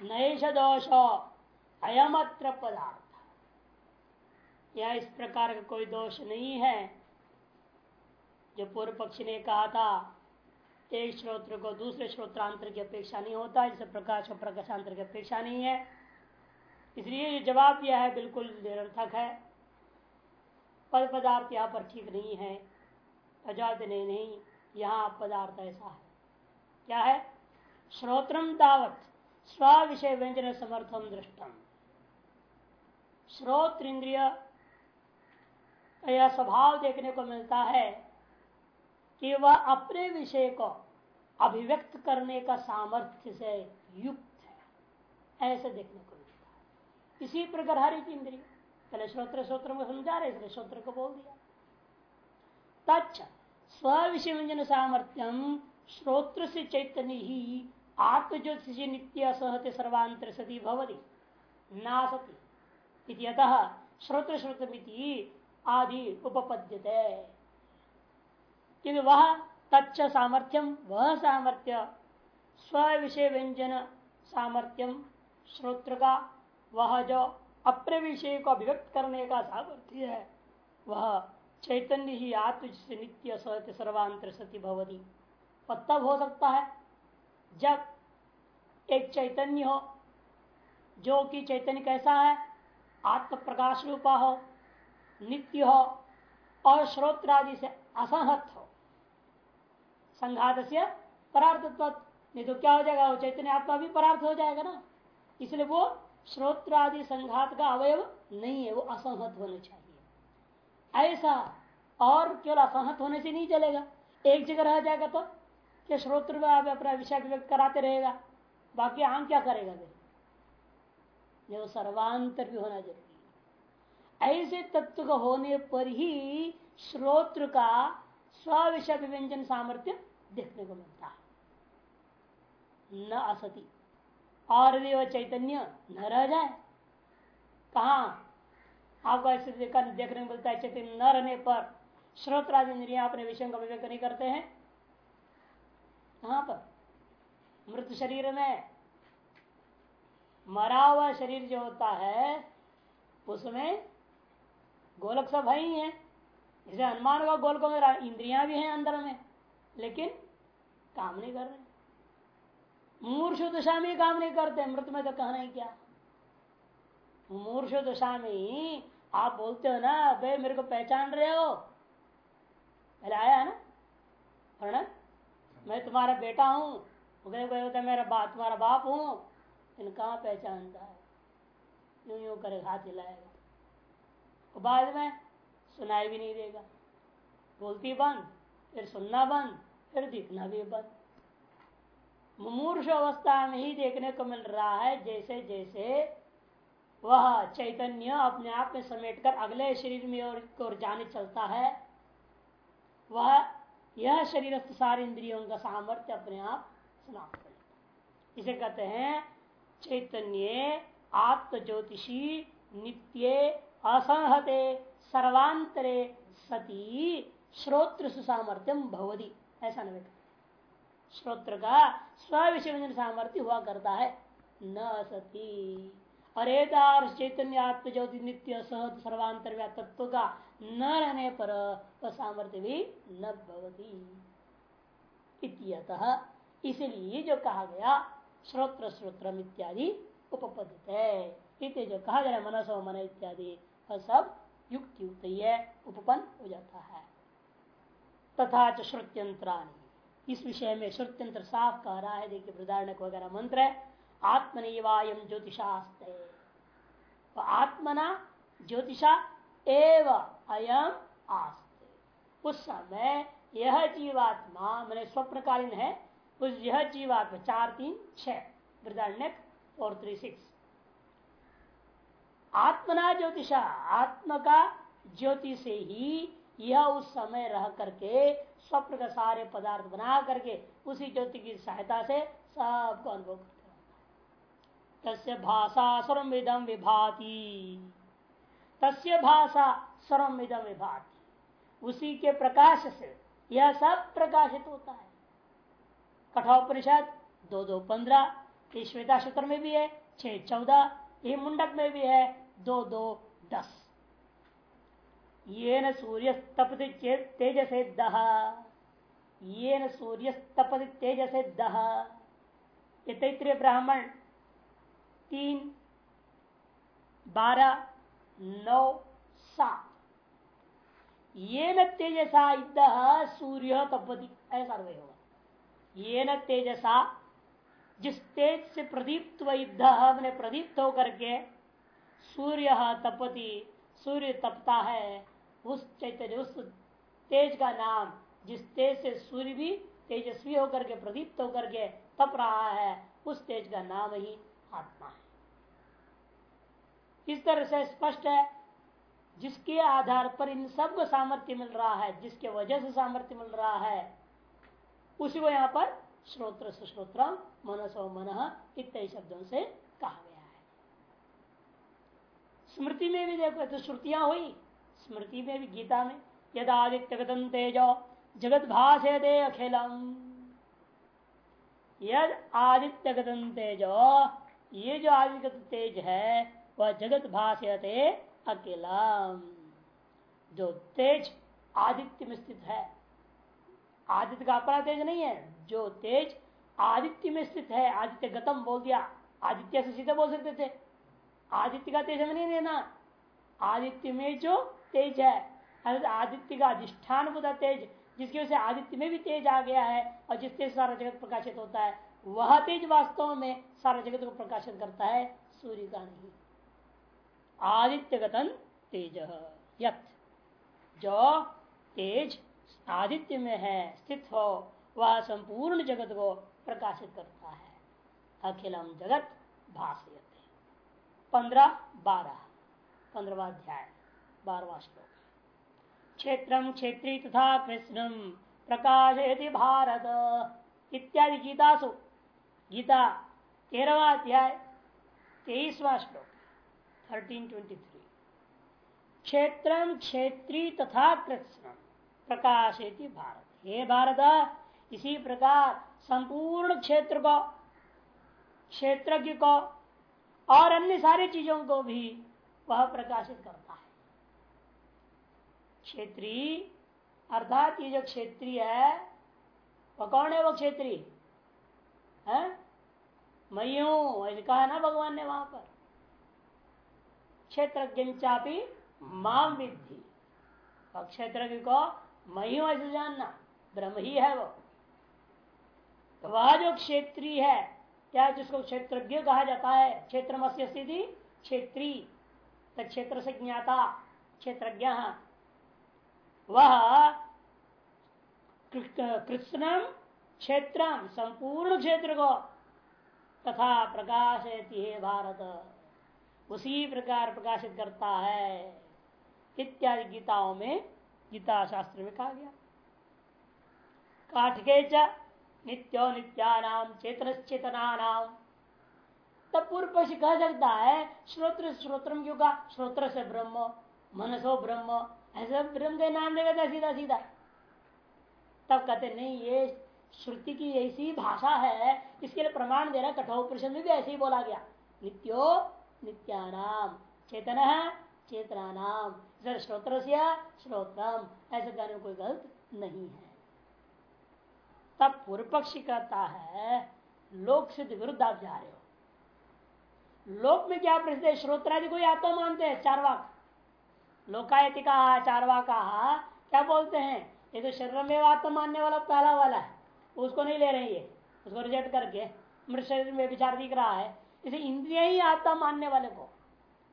नैष दोष अयमत्र पदार्थ। यह इस प्रकार का कोई दोष नहीं है। जो पूर्व पक्ष ने कहा था, एक श्रोत्र को दूसरे श्रोत्रांतर की अपेक्षा नहीं होता जिसे प्रकाश और प्रकाशांतर की अपेक्षा नहीं है। इसलिए जो जवाब दिया है, बिल्कुल निरर्थक है। पद पदार्थ यहाँ पर ठीक नहीं है। अजाद नहीं नहीं, यहाँ पदार्थ ऐसा है। क्या है? श्रोत्रम दावत स्व विषय व्यंजन समर्थम दृष्टम। श्रोत्र इंद्रिय यह स्वभाव देखने को मिलता है कि वह अपने विषय को अभिव्यक्त करने का सामर्थ्य से युक्त है। ऐसे देखने को मिलता है। इसी प्रकार हर एक इंद्रिय पहले श्रोत्र श्रोत्र को समझा रहे, इसलिए श्रोत्र को बोल दिया। तच्च स्व विषय व्यंजन सामर्थ्यम श्रोत्र से चैतन्य ही आत्मज्योति नित्य असहते सर्वांतर सती भवती ना सती अतः श्रोत्र श्रोतमिति आदि उपपद्यते। क्योंकि वह तच्च सामर्थ्यम वह सामर्थ्य स्व विषय व्यंजन सामर्थ्यम श्रोत्र का वह जो अपने विषय को अभिव्यक्त करने का सामर्थ्य है, वह चैतन्य ही आत्म नित्य सत्य सर्वांतर सती भवती। तब हो सकता है जब एक चैतन्य हो, जो कि चैतन्य कैसा है? आत्म प्रकाश रूपा हो, नित्य हो, और श्रोत्र आदि से असहत हो। संघात से परार्थत्व नहीं तो क्या हो जाएगा? वो चैतन्य आत्मा भी परार्थ हो जाएगा ना? इसलिए वो श्रोत्र आदि संघात का अवयव नहीं है, वो असंहत होना चाहिए। ऐसा और केवल असंहत होने से नहीं चलेगा। एक जगह रह जाएगा तो क्या श्रोत्र अपना विषय व्यक्त कराते रहेगा। बाकी आम क्या करेगा फिर? जो सर्वांतर भी होना ज़रूरी ऐसे तत्व का होने पर ही श्रोत्र का स्विषय व्यंजन सामर्थ्य देखने को मिलता है। न असती। और यदि वह चैतन्य न रह जाए। कहा? आपको ऐसे देखने को मिलता है, चैतन्य न रहने पर श्रोत्रादि इंद्रिया अपने विषय का विवेक नहीं करते हैं। कहाँ पर? मृत शरीर में। मरा हुआ शरीर जो होता है, उसमें गोलक सब है ही है। जैसे हनुमान का गोलकों में, इंद्रियाँ भी हैं अंदर में, लेकिन काम नहीं कर रहे। मूर्ष दशा में काम नहीं करते, मृत में तो कहना ही क्या? मूर्ष दशा में ही आप बोलते हो ना भाई मेरे को पहचान रहे हो? पहले आया है ना? प्रणत मैं तुम्हारा बेटा हूँ। होता मेरा बाप तुम्हारा बाप हूँ। इन कहा पहचानता है? यूँ यूँ करे हाथ हिलाएगा। और बाद में सुनाई भी नहीं देगा। बोलती बंद फिर सुनना बंद फिर दिखना भी बंद। मुमूर्ष अवस्था में ही देखने को मिल रहा है जैसे जैसे वह चैतन्य अपने आप में समेटकर अगले शरीर में और, जाने चलता है वह यह शरीर सारे इंद्रियों का सामर्थ्य अपने आप समाप्त कर लेता इसे कहते हैं चैतन्य आत्म ज्योतिषी नित्य असंहते सर्वांतरे सती श्रोत्र सुसामर्थ्यम भवदी ऐसा नहीं श्रोत्र का स्व विषय सामर्थ्य हुआ करता है। न सती। अरे दार चैतन्य आत्म ज्योति नित्य सहत सर्वांतर तत्व का न रहने पर वह सामर्थ्य भी न भवती इसलिए जो कहा गया, श्रोत्र श्रोत्र इत्यादि उपपदित है इतने जो कहा गया, मनसो मन इत्यादि, वह सब युक्त युक्त ही है, उपपन्न हो जाता है। तथा श्रुत्यंत्राणी। इस विषय में श्रुत्यंत्र साफ़ कह रहा है, देखिए वृदारण वगैरह मंत्र है आत्मनिवायम ज्योतिषास्ते। आत्मना ज्योतिषा एव अयम आस्ते। उस समय यह जीवात्मा, मैंने स्वप्रकालीन है, उस यह जीवात्मा चार तीन छह फोर थ्री सिक्स आत्मना ज्योतिषा, आत्म का ज्योति से ही यह उस समय रह करके स्वप्न का सारे पदार्थ बना करके उसी ज्योति की सहायता से सबको अनुभव करते तस्य भाषा सर्विदम विभाति। तस्य भाषा सर्विदम विभाति। उसी के प्रकाश से यह सब प्रकाशित होता है। कठोपनिषद दो दो पंद्रह श्वेता सूत्र में भी है, छह चौदह, ये मुंडक में भी है, दो दो दस। ये न सूर्य तपति तेज से दहा। ये न सूर्य तपति तेज से दहा। ये तैतृय ब्राह्मण, तीन, बारह, नौ, सात। ये न तेजसा सूर्य तपति ऐसा होगा। ये न तेजसा, जिस तेज से प्रदीप्त युद्ध हमने प्रदीप्त होकर के सूर्य तपति सूर्य तपता है, उस चैतन्य, उस तेज का नाम, जिस तेज से सूर्य भी तेजस्वी होकर के, प्रदीप्त होकर के तप रहा है, उस तेज का नाम ही आत्मा है। इस तरह से स्पष्ट है जिसके आधार पर इन सबको सामर्थ्य मिल रहा है, जिसके वजह से सामर्थ्य मिल रहा है, उसी को यहाँ पर श्रोत्र से श्रोत्र मनसो मन इत्यादि शब्दों से कहा गया है। स्मृति में भी देखो तो श्रुतियाँ हुई। स्मृति में भी गीता में, यद आदित्य गतन तेजो, जगत भाषे दे अखिलम। यद आदित्य गतन तेजो, ये जो आदित्य तेज है, वह जगत भाष्यते अकेलम जो तेज आदित्य में स्थित है। आदित्य का अपना तेज नहीं है। जो तेज आदित्य में स्थित है, आदित्य गतम बोल दिया। आदित्य से सीधे बोल सकते थे। आदित्य का तेज हमें नहीं लेना। आदित्य में जो तेज है आदित्य का अधिष्ठान बुधा तेज, जिसकी वजह से आदित्य में भी तेज आ गया है और जिस तेज सारा जगत प्रकाशित होता है, वह तेज वास्तव में सारा जगत को प्रकाशित करता है, सूर्य का नहीं। आदित्य गतन तेज जो तेज आदित्य में है, स्थित हो, वह संपूर्ण जगत को प्रकाशित करता है। अखिलम जगत भाषयते पंद्रह बारह। पंद्रवा अध्याय। बारवा श्लोक। क्षेत्र क्षेत्री तथा कृष्ण प्रकाश भारत। इत्यादि गीतासु। गीता तेरहवा अध्याय, तेईसवा श्लोक। थर्टीन ट्वेंटी थ्री क्षेत्र क्षेत्री तथा कृष्ण प्रकाश भारत। हे भारत, इसी प्रकार संपूर्ण क्षेत्र को क्षेत्र को और अन्य सारी चीज़ों को भी वह प्रकाशित करता है। क्षेत्रीय अर्थात ये जो क्षेत्रीय है, वह कौन है वो क्षेत्रीय है? मैं हूँ कहा ना भगवान ने वहाँ पर? क्षेत्र चापी माम और क्षेत्र को मैं हूँ ऐसे जानना, ब्रह्म ही है वो। तो वह जो क्षेत्रीय है, क्या जिसको क्षेत्रज्ञ कहा जाता है? क्षेत्र स्थिति, क्षेत्री। क्षेत्र से ज्ञाता, क्षेत्रज्ञ। वह कृष्णम क्षेत्र संपूर्ण क्षेत्र को तथा प्रकाश है भारत। उसी प्रकार प्रकाशित करता है। इत्यादि गीताओं में गीता शास्त्र में कहा गया। काठके च नित्यो नित्यानाम चेतन चेतना नाम तब पूर्व पक्ष कह सकता है, श्रोत्र श्रोत्र क्यों का श्रोत्र से ब्रह्म, मनसो ब्रह्म, ऐसा ब्रह्म के नाम लेगा सीधा सीधा। तब कहते, नहीं, ये श्रुति की ऐसी भाषा है, इसके लिए प्रमाण दे रहा कठोर प्रश्न में भी ऐसे ही बोला गया। नित्यो नित्यानाम। चेतन चेतना नाम श्रोत्र श्रोत्रम। ऐसे कहने में कोई गलत नहीं है। तब पूर्व पक्षी कहता है, लोक सिद्ध विरुद्ध आप जा रहे हो। लोक में क्या प्रसिद्ध है? श्रोत्रादि कोई आत्मा मानते हैं, चारवाक। लोकायति का चारवा का क्या बोलते हैं? ये तो शरीर में आत्मा मानने वाला पहला वाला है। उसको नहीं ले रहे ये। उसको रिजेक्ट करके। मृत शरीर में विचार दिख रहा है। इसे इंद्रिया ही आत्मा मानने वाले को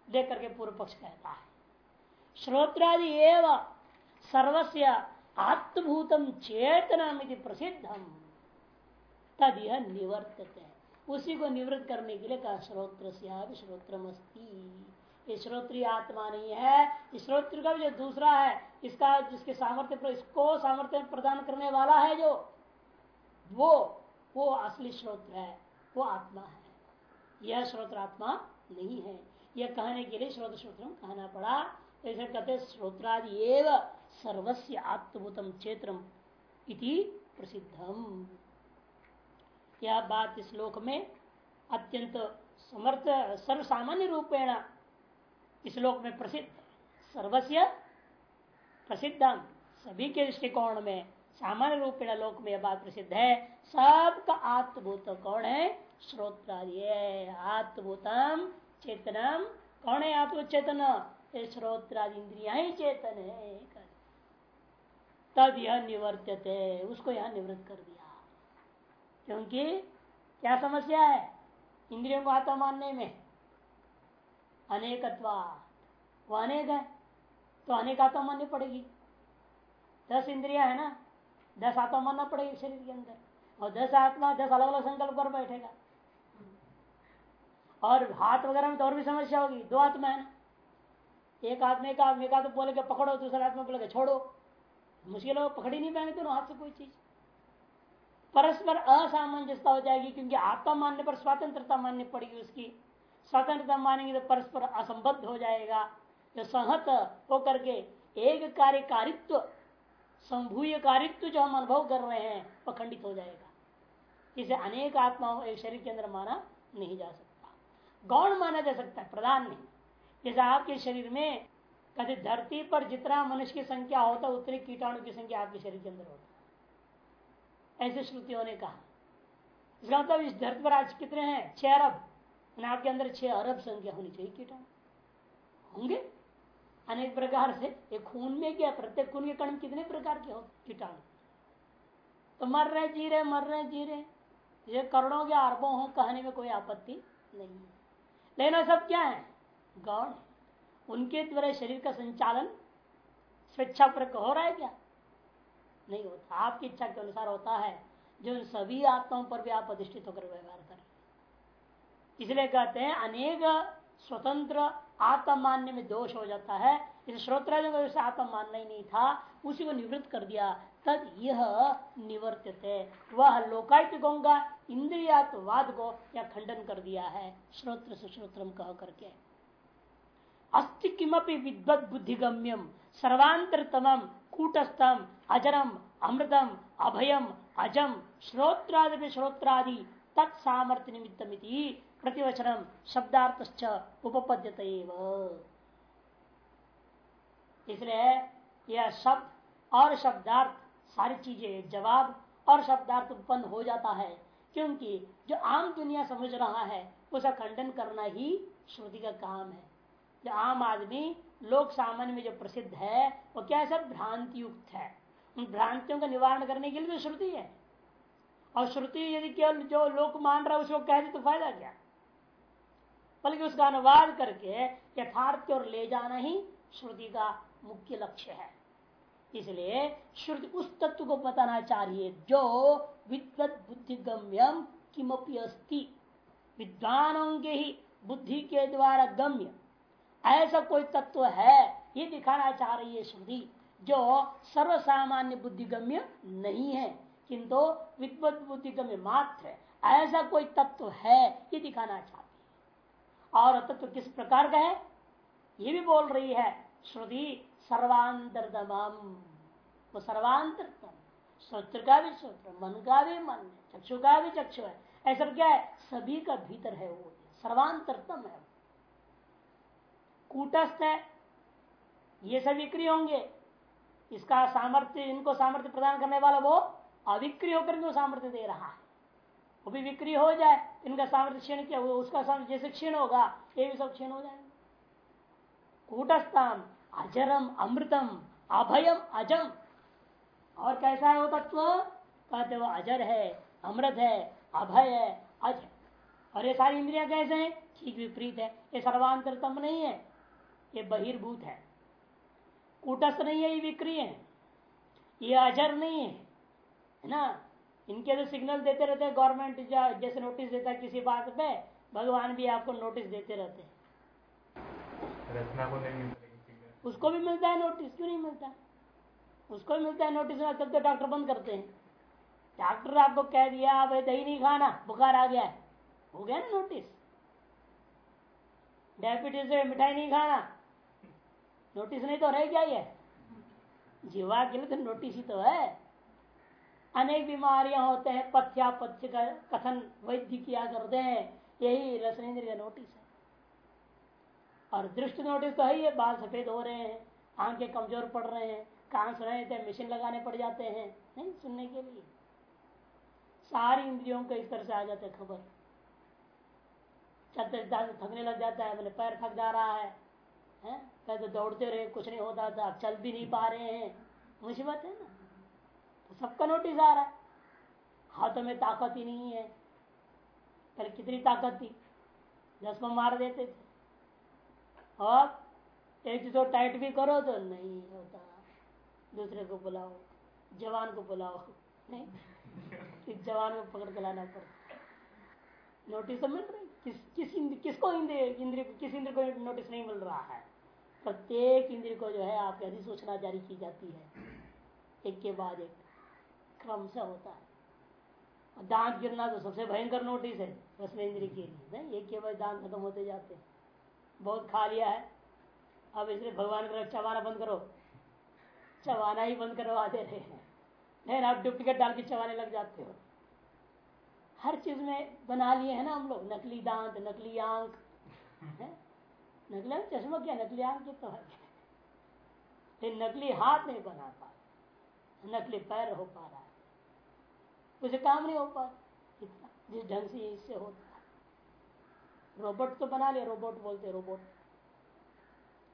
देख करके पूर्व पक्ष कहता है। श्रोत्रादि एवं सर्वस्व आत्मभूतम चेतनम प्रसिद्धम। तद यह निवर्तते। उसी को निवृत्त करने के लिए कहा श्रोत्र श्रोत्रमस्ती। ये श्रोत्रीय आत्मा नहीं है श्रोत्र का भी जो दूसरा है, इसका जिसके सामर्थ्य इसको सामर्थ्य प्रदान करने वाला है जो, वो वो असली श्रोत्र है, वो आत्मा है। यह श्रोत्र आत्मा नहीं है। यह कहने के लिए श्रोत श्रोत्र कहना पड़ा। ऐसे कहते श्रोत्रादि एवं सर्वस्व आत्मभूतम क्षेत्र इति प्रसिद्धम। यह बात इस श्लोक में अत्यंत समर्थ सर्व सामान्य रूपेण इस लोक में प्रसिद्ध, सर्वस्य प्रसिद्ध सभी के दृष्टिकोण में सामान्य रूपेण लोक में यह बात प्रसिद्ध है। सबका आत्मभूत कौन है? श्रोत्रादि। आत्मभूतम चेतनम कौन है आत्म चेतन श्रोत्रादि इंद्रिया ही चेतन है। तब यह निवर्त्यते उसको यह निवृत्त कर दिया। क्योंकि क्या समस्या है? इंद्रियों को आत्मा मानने में। अनेकत्वा वो अनेक है तो अनेक आत्मा माननी पड़ेगी। दस इंद्रिया है ना, दस आत्मा मानना पड़ेगी शरीर के अंदर। और दस आत्मा, दस अलग अलग संकल्प कर बैठेगा। और हाथ वगैरह में तो और भी समस्या होगी। दो आत्मा है ना। एक आदमी का आदमी का तो बोले पकड़ो, दूसरे आत्मा बोले छोड़ो। मुश्किल हो पकड़ ही नहीं पाएँगे दोनों हाथ से कोई चीज़। परस्पर असामंजस्यता हो जाएगी, क्योंकि आत्मा मानने पर स्वतंत्रता माननी पड़ेगी उसकी। स्वतंत्रता मानेंगे तो परस्पर असंबद्ध हो जाएगा। जो संहत होकर के एक कार्यकारित्व संभूय कारित्व जो हम अनुभव कर रहे हैं वह खंडित हो जाएगा। इसे अनेक आत्माओं एक शरीर के अंदर माना नहीं जा सकता। गौण माना जा सकता है, प्रधान नहीं। जैसे आपके शरीर में कभी धरती पर जितना मनुष्य की संख्या होता है, उतनी कीटाणु की संख्या आपके शरीर के अंदर होता है। ऐसे श्रुतियों ने कहा। इसका मतलब इस धरती पर आज कितने हैं? छह अरब। आपके अंदर छह अरब संख्या होनी चाहिए कीटाणु। होंगे? अनेक प्रकार से। एक खून में क्या प्रत्येक खून के कण कितने प्रकार के होते कीटाणु। तो मर रहे, जी रहे, मर रहे, जी रहे। ये करोड़ों के अरबों हो, कहने में कोई आपत्ति नहीं है। लेकिन सब क्या है? गौण। उनके द्वारा शरीर का संचालन, स्वेच्छा पर हो रहा है क्या? नहीं होता। आपकी इच्छा के अनुसार होता है। जो सभी आत्माओं पर भी आप अधिष्ठित होकर व्यवहार कर इसलिए कहते हैं, अनेक स्वतंत्र आत्मा मानने में दोष हो जाता है। इस श्रोत्र को आत्मा मानना ही नहीं था। उसी को निवृत्त कर दिया। तद यह निवर्तित है। वह लोकायतिकों का इंद्रियात्वाद को यह खंडन कर दिया है, श्रोत्र से श्रोत्रम कह करके। अस्ति किमपि विद्वत बुद्धिगम्यम सर्वांतरतम कूटस्थम अजरम अमृतम, अभयम, अजम, श्रोत्रादि श्रोत्रादि तत्सामर्थ्य निमित्तमिति प्रतिवचनम शब्दार्थ उपपद्यत इसलिए यह शब्द और शब्दार्थ, सारी चीज़ें जवाब और शब्दार्थ उत्पन्न हो जाता है। क्योंकि जो आम दुनिया समझ रहा है उसका खंडन करना ही श्रुति का काम है। जो आम आदमी लोक सामान्य में जो प्रसिद्ध है, वो क्या है? सब भ्रांति युक्त है। उन भ्रांतियों का निवारण करने के लिए तो श्रुति है। और श्रुति यदि केवल जो लोक मान रहा है, उसको कह दे तो फ़ायदा क्या? बल्कि उसका अनुवाद करके यथार्थ की ओर ले जाना ही श्रुति का मुख्य लक्ष्य है। इसलिए श्रुति उस तत्व को बताना चाहिए जो विद्वत बुद्धिगम्यम किमपि अस्ति। विद्वानों के ही बुद्धि के द्वारा गम्य। ऐसा कोई तत्व है, ये दिखाना चाह रही है श्रुति, जो सर्वसामान्य बुद्धिगम्य नहीं है, किंतु विद्वत बुद्धिगम्य मात्र है। ऐसा कोई तत्व है, ये दिखाना चाहती है। और तत्व किस प्रकार का है? ये भी बोल रही है, श्रुति सर्वांतरतम वो सर्वांतरतम श्रोत्र का भी श्रोत्र मन का भी मन चक्षु का भी चक्षु है। ऐसा क्या है? सभी का भीतर है वो सर्वांतरतम है कूटस्थ है, ये सब विक्री होंगे। इसका सामर्थ्य, इनको सामर्थ्य प्रदान करने वाला वो अविक्री होकर के सामर्थ्य दे रहा है। वो भी विक्री हो जाए, इनका सामर्थ्य क्षीण क्या उसका सामर्थ्य, जैसे क्षीण होगा, ये भी सब क्षीण हो जाएगा। कूटस्थान अजरम, अमृतम, अभयम, अजम। और कैसा है वो तत्व? कहते वो अजर है, अमृत है, अभय है, अज और ये सारी इंद्रिया कैसे हैं? ठीक विपरीत है। ये सर्वांतरतम नहीं है, ये बहिर्भूत है। कूटस्थ नहीं है, ये विक्रिय है। ये अजर नहीं है है ना? इनके तो सिग्नल देते रहते हैं गवर्नमेंट जैसे नोटिस देता है किसी बात पे, भगवान भी आपको नोटिस देते रहते हैं। रचना को नहीं उसको भी मिलता है नोटिस क्यों नहीं मिलता? उसको भी मिलता है नोटिस तब तो डॉक्टर बंद करते हैं। डॉक्टर आपको कह दिया, आप दही नहीं खाना, बुखार आ गया है। हो गया ना नोटिस डायबिटीज़ से मिठाई नहीं खाना। नोटिस नहीं तो रह गया ये? जीवा के लिए तो नोटिस ही तो है। अनेक बीमारियाँ होते हैं पथ्या पथ्य का कथन वैद्य किया करते हैं, यही रसनेन्द्र का नोटिस है। और दृष्टि नोटिस तो है ही बाल सफ़ेद हो रहे हैं, आँखें कमज़ोर पड़ रहे हैं कान सुनाई देते मशीन लगाने पड़ जाते हैं, नहीं, सुनने के लिए। सारी इंद्रियों को इस तरह से आ जाते खबर। चलते थकने लग जाता है मैंने पैर थक जा रहा है पहले तो दौड़ते रहे, कुछ नहीं होता था, अब चल भी नहीं पा रहे हैं। मुसीबत है ना? तो सबका नोटिस आ रहा है। हाथों में ताकत ही नहीं है। पहले कितनी ताकत थी? दस में मार देते थे। और एक चीज़ टाइट भी करो तो नहीं होता। दूसरे को बुलाओ, जवान को बुलाओ। नहीं जवान को पकड़ के लाना पड़ता। नोटिस तो मिल रही? किस किस किसको इंद्र इंद्र, किस इंद्र को नोटिस नहीं मिल रहा है? प्रत्येक इंद्र को जो है आपकी अधिसूचना जारी की जाती है। एक के बाद एक क्रम से होता है। दांत गिरना तो सबसे भयंकर नोटिस है। रसम इंद्र के लिए एक के बाद दांत खत्म होते जाते हैं। बहुत खा लिया है। अब इसलिए भगवान का चबाना बंद करो। चबाना ही बंद करवा दे रहे हैं। नहीं, आप डुप्लीकेट डाल के चबाने लग जाते हो। हर चीज़ में बना लिए है ना हम लोग। नकली दांत, नकली आँख नकली चश्मा क्या? नकली आँख तो है नकली हाथ नहीं बना पा नकली पैर हो पा रहा है। उसे काम नहीं हो पा इतना जिस ढंग से इससे होता रोबोट तो बना लिया रोबोट बोलते रोबोट।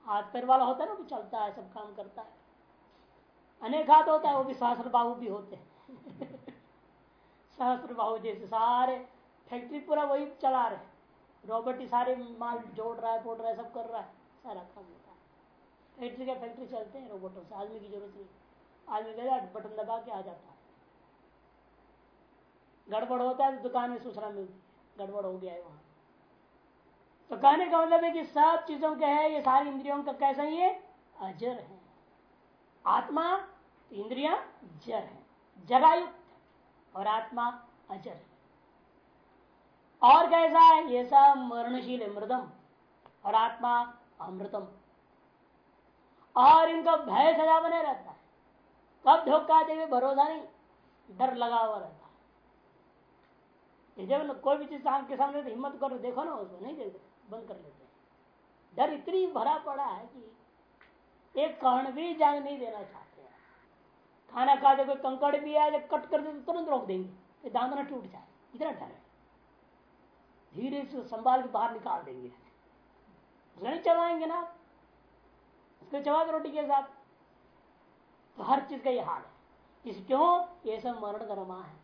हाथ पैर वाला होता है ना, वो चलता है, सब काम करता है। अनेक हाथ होता है, वो भी सहस्र बाहु भी होते हैं। सहस्र बाहु जैसे सारे फैक्ट्री पूरा वही चला रहे रोबोट ही सारे माल जोड़ रहा है पोड़ रहा है, सब कर रहा है, सारा काम होता है। फैक्ट्री का फैक्ट्री चलते हैं रोबोटों से, आदमी की ज़रूरत नहीं। आदमी गया बटन दबा के आ जाता है। गड़बड़ होता है तो दुकान में सूचना मिलती है। गड़बड़ हो गया है वहाँ। तो कहने का मतलब है कि सब चीज़ों के है, ये सारी इंद्रियों का कैसा ही है? अजर है। आत्मा, इंद्रिया जर है। जरायुक्त और आत्मा अजर है। और कैसा है? ये सब मरणशील मृदम। और आत्मा अमृतम। और इनका भय सदा बने रहता है। कब धोखा देवे भरोसा नहीं। डर लगा हुआ रहता है। जब कोई भी चीज़ के सामने हिम्मत करो, देखो ना उसको, नहीं देखते। बंद कर लेते डर इतनी भरा पड़ा है कि एक कर्ण भी जान नहीं देना चाहते हैं। खाना खाते कोई कंकड़ भी आए कट कर दे तो तुरंत रोक देंगे। दांत ना टूट जाए। इतना डर है। धीरे से संभाल के बाहर निकाल देंगे। नहीं चबाएँगे ना, उसको चबा दो रोटी के साथ। तो हर चीज़ का ये हाल है। इस क्यों? ये सब मरण करमा है।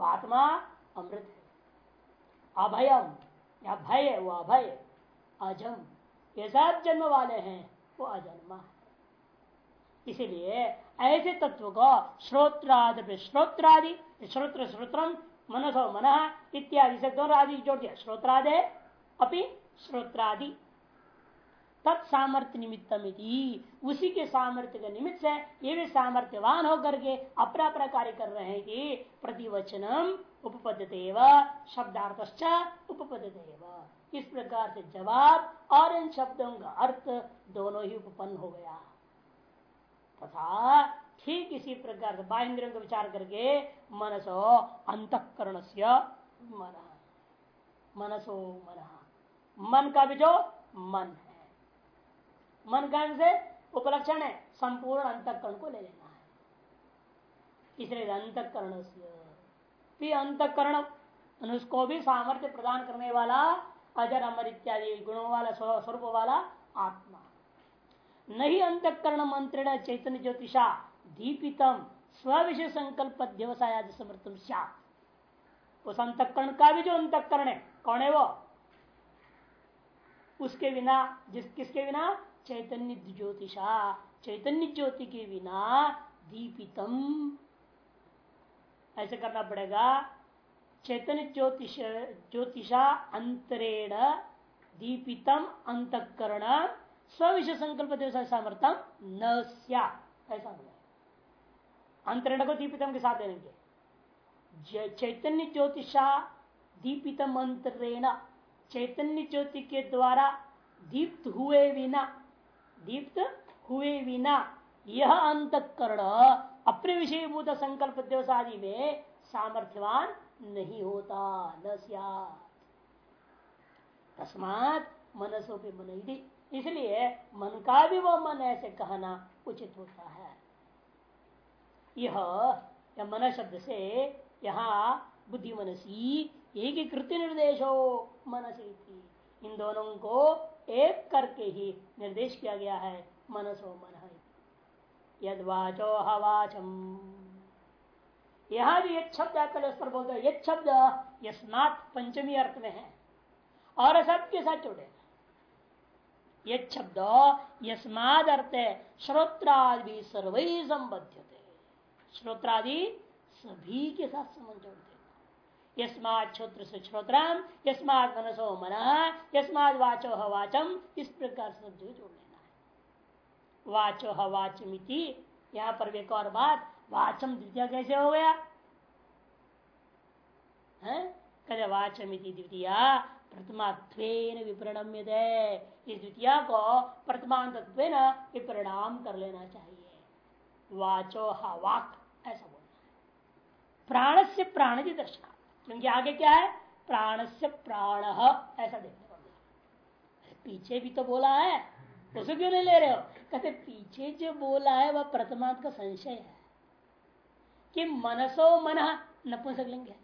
आत्मा अमृत है। अभयम। या भय है, वो अभय अजम ये सब जन्म वाले हैं, वो अजन्मा है। इसीलिए ऐसे तत्व को श्रोत्रादि श्रोत्रादि, श्रोत्र श्रोत्रम, मनसो मन इत्यादि से दोनों आदि जोड़ दिया। श्रोत्रादे अपनी श्रोत्रादि। तत्सामर्थ्य निमित्तम उसी के सामर्थ्य के निमित्त से ये भी सामर्थ्यवान होकर के अपना अपना कार्य कर रहे हैं कि प्रतिवचनम उपपद्यते शब्दार्थ उपपद्यते इस प्रकार से जवाब और इन शब्दों का अर्थ दोनों ही उपपन्न हो गया। तथा ठीक इसी प्रकार से बाहेन्द्रियों का विचार करके मनसो अंतकरण से मन। मनसो मन। मन का भी जो मन है। मन कर्ण से उपलक्षण है, संपूर्ण अंतकरण को ले लेना है। इसलिए अंतकरण से अंतकरण उसको भी सामर्थ्य प्रदान करने वाला, अजर, अमर इत्यादि गुणों वाला स्वरूप वाला आत्मा। नहीं अंतकरण मंत्रण चैतन्य ज्योतिषा दीपितम स्विषय संकल्प व्यवसाय समर्थम उस अंतकरण का भी जो अंतकरण है, कौन है वो? उसके बिना, जिस किसके बिना? चैतन्य ज्योतिषा चैतन्य ज्योति के बिना दीपितम। ऐसे करना पड़ेगा। चैतन्य ज्योतिष ज्योतिषा अंतरेण दीपितम, अंतकरण स्विषय संकल्प दिवस सामर्थ्यम न ऐसा हो अंतरेण को दीपितम के साथ देंगे चैतन्य ज्योतिषा दीपितम अंतरेण चैतन्य ज्योति के द्वारा दीप्त हुए बिना दीप्त हुए बिना यह अंतकरण अपने विषय भूत संकल्प दिवस आदि में सामर्थ्यवान नहीं होता, न तस्मात मनसो भी मन इसलिए मन का भी वह मन ऐसे कहना उचित होता है। यह मन शब्द से यहाँ बुद्धि मनसी एक ही कृत्य निर्देशो मनसी इन दोनों को एक करके ही निर्देश किया गया है, मनसो मन यद वाचो हवाचम। यहाँ भी एक शब्द पहले उस पर बोलते हैं एक शब्द यस्मात पंचमी अर्थ में है, और सबके साथ जुड़े। ये शब्द यस्माद अर्थ है, श्रोत्रादि सर्व संबद्ध थे श्रोत्रादि सभी के साथ संबंध जोड़ते यस्मात श्रोत्र से श्रोत्राम यस्मात मनसो मन, यस्मात वाचो हवाचम इस प्रकार से जोड़ लेना है। वाचो हवाचमिति यहाँ पर एक और बात, वाचम द्वितीय कैसे हो गया? है? कहे वाचमिति द्वितीय प्रथमात्व विपरणम्य इस द्वितीय को प्रथमान तत्व विपरिणाम कर लेना चाहिए। वाचो हा वाक, ऐसा बोलना है। प्राण से प्राण की दर्शन क्योंकि आगे क्या है? प्राण से प्राण, ऐसा देखने को मिला। पीछे भी तो बोला है, उसे क्यों नहीं ले रहे हो? कहते, पीछे जो बोला है, वह प्रथमांत का संशय है कि मनसो मन नपुंसक लिंग है।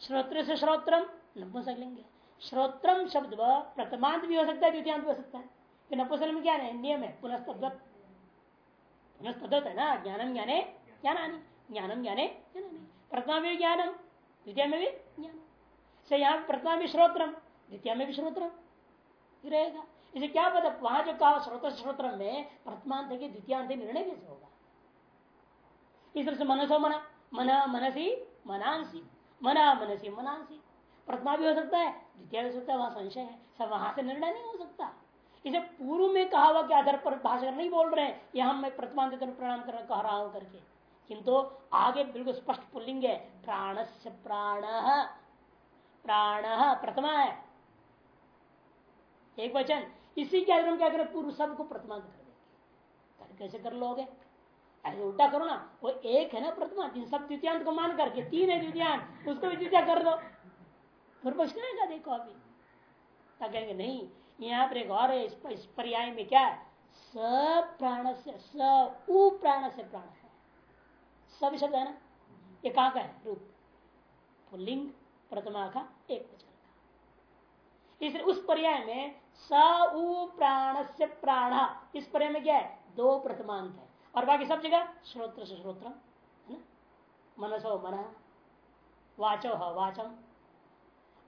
श्रोत्र से श्रोत्रम, नपुंसक लिंग है। श्रोत्रम शब्द व प्रथमांत भी हो सकता है द्वितीयांत भी हो सकता है। कि नपुंसक में क्या है? नियम है पुनस्तद्वत पुनस्तद्वत है ना? ज्ञानम ज्ञाने ज्ञानानी। ज्ञानम ज्ञाने ज्ञानानी। प्रथमा भी ज्ञानम द्वितीय में भी ज्ञान से यहाँ प्रथमा भी श्रोत्रम द्वितीय में भी श्रोत्रम रहेगा इसे क्या पता वहाँ जो कहा श्रोत श्रोत्र में प्रथमांत के द्वितीयांत निर्णय कैसे होगा इस तरह से मनसो मना मना मनसी मनांसी मना मनसी मनांसी प्रथमा भी हो सकता है द्वितीय भी हो सकता है वहाँ संशय है सब वहाँ से निर्णय नहीं हो सकता इसे पूर्व में कहा हुआ के आधार पर भाषा नहीं बोल रहे हैं यहाँ मैं प्रथमांत प्रणाम कर कह रहा हूँ करके किंतु आगे बिल्कुल स्पष्ट पुलिंग है। प्राण से प्राण। प्राण प्रथमा है। एक वचन। इसी के आधार क्या करें? पूर्व सबको प्रतिमान कर देंगे। कैसे कर लोगे? ऐसे उल्टा करो ना। वो एक है ना प्रतिमा जिन सब द्वितीयांत को मान करके, तीन है द्वितीयांत, उसको भी द्वितीय कर दो। फिर पक्ष करेगा देखो अभी। कहेंगे, नहीं, यहाँ पर एक और इस पर्याय में क्या है? स प्राण से स उ प्राण से प्राण। सब शब्द है ना? ये का है? रूप। पुल्लिंग प्रतिमा का एक वचन का इसलिए उस पर्याय में स, उ, प्राण से प्राण, इस पर्याय में क्या है? दो प्रतिमांत है। और बाकी सब जगह श्रोत्र से श्रोत्र है ना? मनसो मन, वाचो ह, वाचम।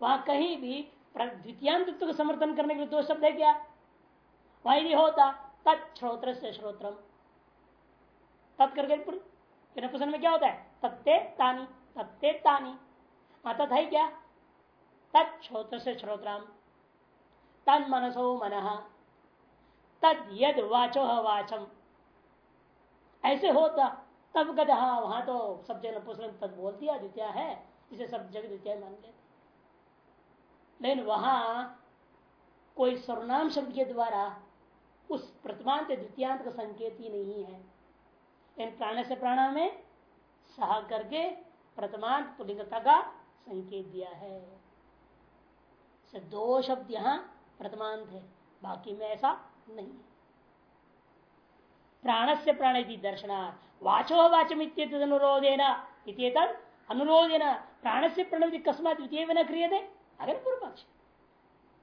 वहाँ कहीं भी द्वितीयांत को समर्थन करने के लिए दो शब्द है क्या? वहाँ होता तत्श्रोत्र से श्रोत्रम। तत् करके में क्या होता है? तत्ते तानी तत्ते तानी। तत् क्या? तत्श्रोत्र से श्रोत्रम। तन मनसो मन। तद यद वाचो। वाचम ऐसे होता, तब कहते हाँ वहाँ तो सब जगह पुस्तक तद बोल दिया, द्वितीय है, इसे सब जगह द्वितीय मान लेते लेकिन वहाँ कोई सर्वनाम शब्द के द्वारा उस प्रतिमांत द्वितीयांत का संकेत ही नहीं है। इन प्राण से प्राण में सह करके प्रथमांत पुलिंगता का संकेत दिया है। दो शब्द यहाँ वर्तमान थे बाकी में ऐसा नहीं प्राण से प्राण दर्शनार्थ वाचो वाचम अनुरोधेन अनुरोधेन, प्राण से प्रणव कस्मात द्वितीय न क्रिय थे अगर पूर्व पक्ष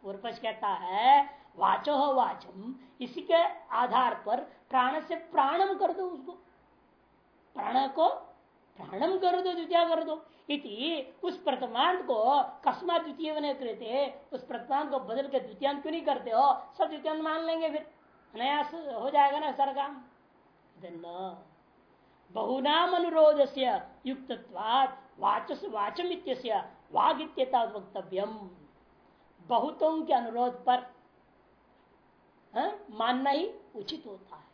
पूर्व पक्ष कहता है, वाचो वाचम, इसी के आधार पर प्राण से प्राणम कर दो उसको। प्राण को प्राणम कर दो, द्वितीय कर दो। इति उस प्रथमांत को कस्मात द्वितीय बने करते उस प्रथमांत को बदल के द्वितीयांत क्यों नहीं करते हो? सब द्वितीयांत मान लेंगे फिर। नया हो जाएगा ना सर काम बहुनाम अनुरोध से युक्त वाचस वाचम वाग वक्तव्यम। बहुतों के अनुरोध पर, हा? मानना ही उचित होता है।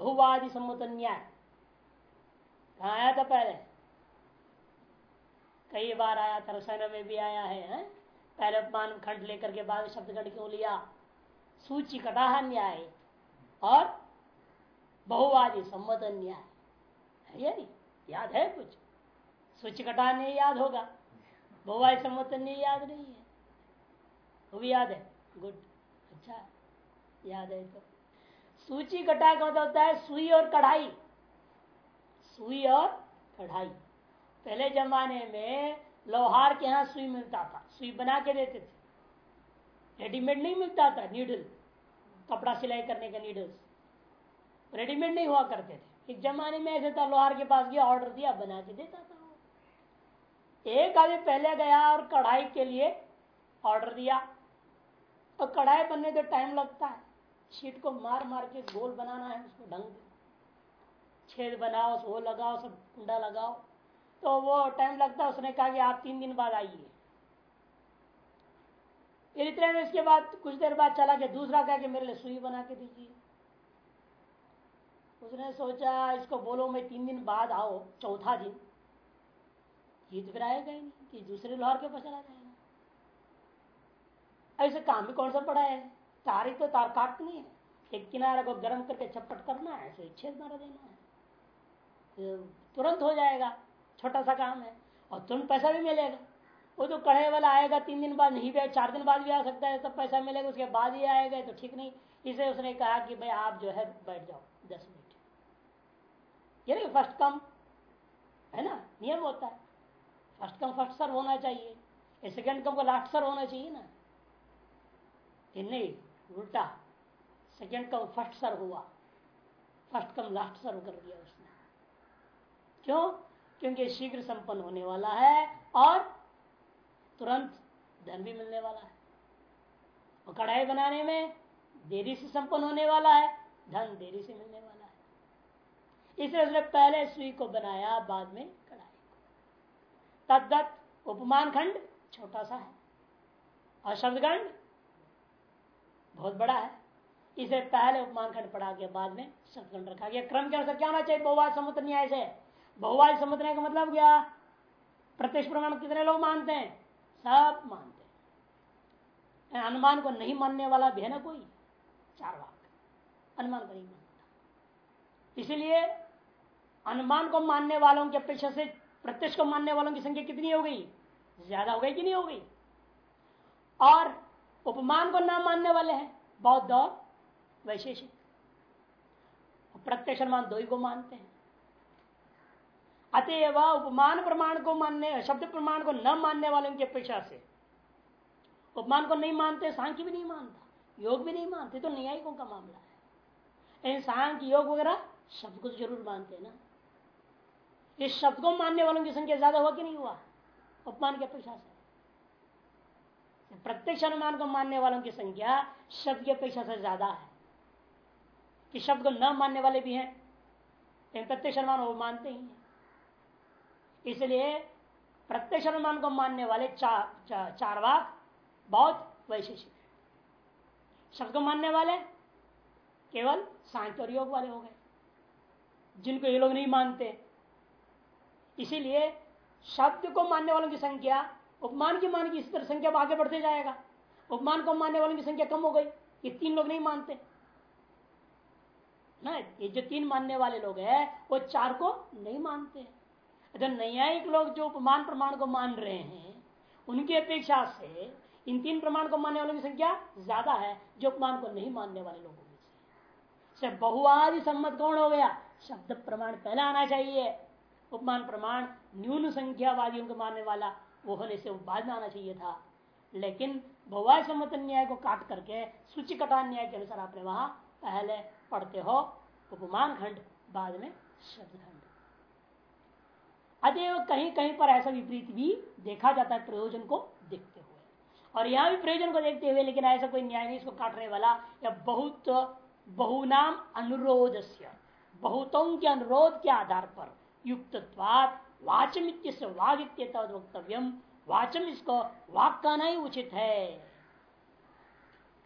बहुवादी सम्मत न्याय। कहा आया था पहले? कई बार आया था रसायन में भी आया है, है? पहले अपमान खंड लेकर के बाद शब्द खंड क्यों लिया? सूची कटाह न्याय और बहुवादी सम्मत न्याय। है या नहीं? याद है कुछ? सूची कटाह नहीं याद होगा। बहुवादी सम्मत न्याय याद नहीं है। वो भी याद है? गुड अच्छा याद है तो। सूची कटाई का मतलब होता है सुई और कढ़ाई। सुई और कढ़ाई। पहले जमाने में लोहार के यहाँ सुई मिलता था। सुई बना के देते थे। रेडीमेड नहीं मिलता था नीडल कपड़ा सिलाई करने का नीडल्स रेडीमेड नहीं हुआ करते थे। एक जमाने में ऐसे था, लोहार के पास गया ऑर्डर दिया, बना के देता था एक आदमी पहले गया और कढ़ाई के लिए ऑर्डर दिया। तो कढ़ाई बनने तो टाइम लगता है। शीट को मार मार के गोल बनाना है, उसको ढंग छेद बनाओ वो लगाओ सब कुंडा लगाओ। तो वो टाइम लगता है, उसने कहा कि आप तीन दिन बाद आइए। फिर इतने में इसके बाद कुछ देर बाद चला गया, दूसरा कहा कि मेरे लिए सुई बना के दीजिए। उसने सोचा, इसको बोलो, मैं तीन दिन बाद आओ, चौथा दिन। ये तो फिर आएगा ही नहीं, कि दूसरे लोहार के पास चला जाएगा। ऐसे काम भी कौन सा पड़ा है? तार तो तार काटनी है। एक किनारे को गर्म करके छपट करना है, ऐसे छेद मारा देना है। तो तुरंत हो जाएगा, छोटा सा काम है। और तुरंत पैसा भी मिलेगा। वो तो कढ़े वाला आएगा तीन दिन बाद, नहीं भी, चार दिन बाद भी आ सकता है, तब पैसा मिलेगा, उसके बाद ही आएगा तो ठीक नहीं। इसे उसने कहा कि भाई आप जो है बैठ जाओ, दस मिनट। ये नहीं फ़र्स्ट कम है ना? नियम होता है। फ़र्स्ट कम फ़र्स्ट सर्व होना चाहिए। सेकेंड कम को लास्ट सर्व होना चाहिए ना। नहीं उल्टा। सेकंड कम फ़र्स्ट सर्व हुआ। फ़र्स्ट कम लास्ट सर्व कर दिया उसने। क्यों? क्योंकि शीघ्र संपन्न होने वाला है और तुरंत धन भी मिलने वाला है। और कढ़ाई बनाने में देरी से संपन्न होने वाला है, धन देरी से मिलने वाला है। इसलिए उसने पहले सुई को बनाया, बाद में कढ़ाई को। तद्दत उपमान खंड छोटा सा है। और शब्दगंड बहुत बड़ा है। इसे पहले उपमान खंड पढ़ा के बाद में शब्दगंड रखा गया। क्रम के अनुसार क्या होना चाहिए? बहुवाद समुद्र न्याय से। बहुवाद समझने का मतलब क्या? प्रत्यक्ष प्रमाण कितने लोग मानते हैं? सब मानते हैं। अनुमान को नहीं मानने वाला भी है ना कोई? चार वाक अनुमान को नहीं मानता। इसीलिए अनुमान को मानने वालों की अपेक्षा से प्रत्यक्ष को मानने वालों की संख्या कितनी हो गई? ज़्यादा हो गई कि नहीं हो गई? और उपमान को ना मानने वाले हैं। बौद्ध और वैशेषिक। प्रत्यक्ष अनुमान दो ही को मानते हैं। अतएव उपमान प्रमाण को मानने, शब्द प्रमाण को न मानने वालों की अपेक्षा से। उपमान को नहीं मानते, सांख्य भी नहीं मानता, योग भी नहीं मानते तो न्यायिकों का मामला है। लेकिन सांख्य, योग वगैरह शब्द को तो ज़रूर मानते हैं ना। इस शब्द को मानने वालों की संख्या ज़्यादा हुआ कि नहीं हुआ? उपमान की अपेक्षा से। प्रत्यक्ष अनुमान को मानने वालों की संख्या शब्द की अपेक्षा से ज़्यादा है। कि शब्द को न मानने वाले भी हैं लेकिन प्रत्यक्ष अनुमान वो मानते ही हैं। इसलिए प्रत्यक्ष अनुमान को मानने वाले चार चा, चार वाक बहुत वैशिष्ट शब्द को मानने वाले केवल सांख्य और योग वाले हो गए जिनको ये लोग नहीं मानते। इसीलिए शब्द को मानने वालों की संख्या उपमान की मान की इस तरह संख्या आगे बढ़ते जाएगा। उपमान को मानने वालों की संख्या कम हो गई। ये तीन लोग नहीं मानते। ना, ये जो तीन मानने वाले लोग हैं, वो चार को नहीं मानते। अगर न्यायिक लोग जो उपमान प्रमाण को मान रहे हैं, उनकी अपेक्षा से इन तीन प्रमाण को मानने वालों की संख्या ज़्यादा है, जो उपमान को नहीं मानने वाले लोगों में से। बहुआदि सम्मत कौन हो गया? शब्द प्रमाण पहला आना चाहिए। उपमान प्रमाण न्यून संख्या वादियों को मानने वाला वो होने से बाद में आना चाहिए था। लेकिन बहुवाद सम्मत न्याय को काट करके सूची कटान न्याय के अनुसार आपने वहाँ पहले पढ़ते हो। उपमान खंड, बाद में शब्द खंड। अतएव कहीं कहीं पर ऐसा विपरीत भी देखा जाता है प्रयोजन को देखते हुए। और यहाँ भी प्रयोजन को देखते हुए लेकिन ऐसा कोई न्याय नहीं इसको काटने वाला। या बहुत, बहुनाम अनुरोध बहुतों के अनुरोध के आधार पर युक्त वाचम वक्तव्यम वाचम इसको वाक कहना ही उचित है।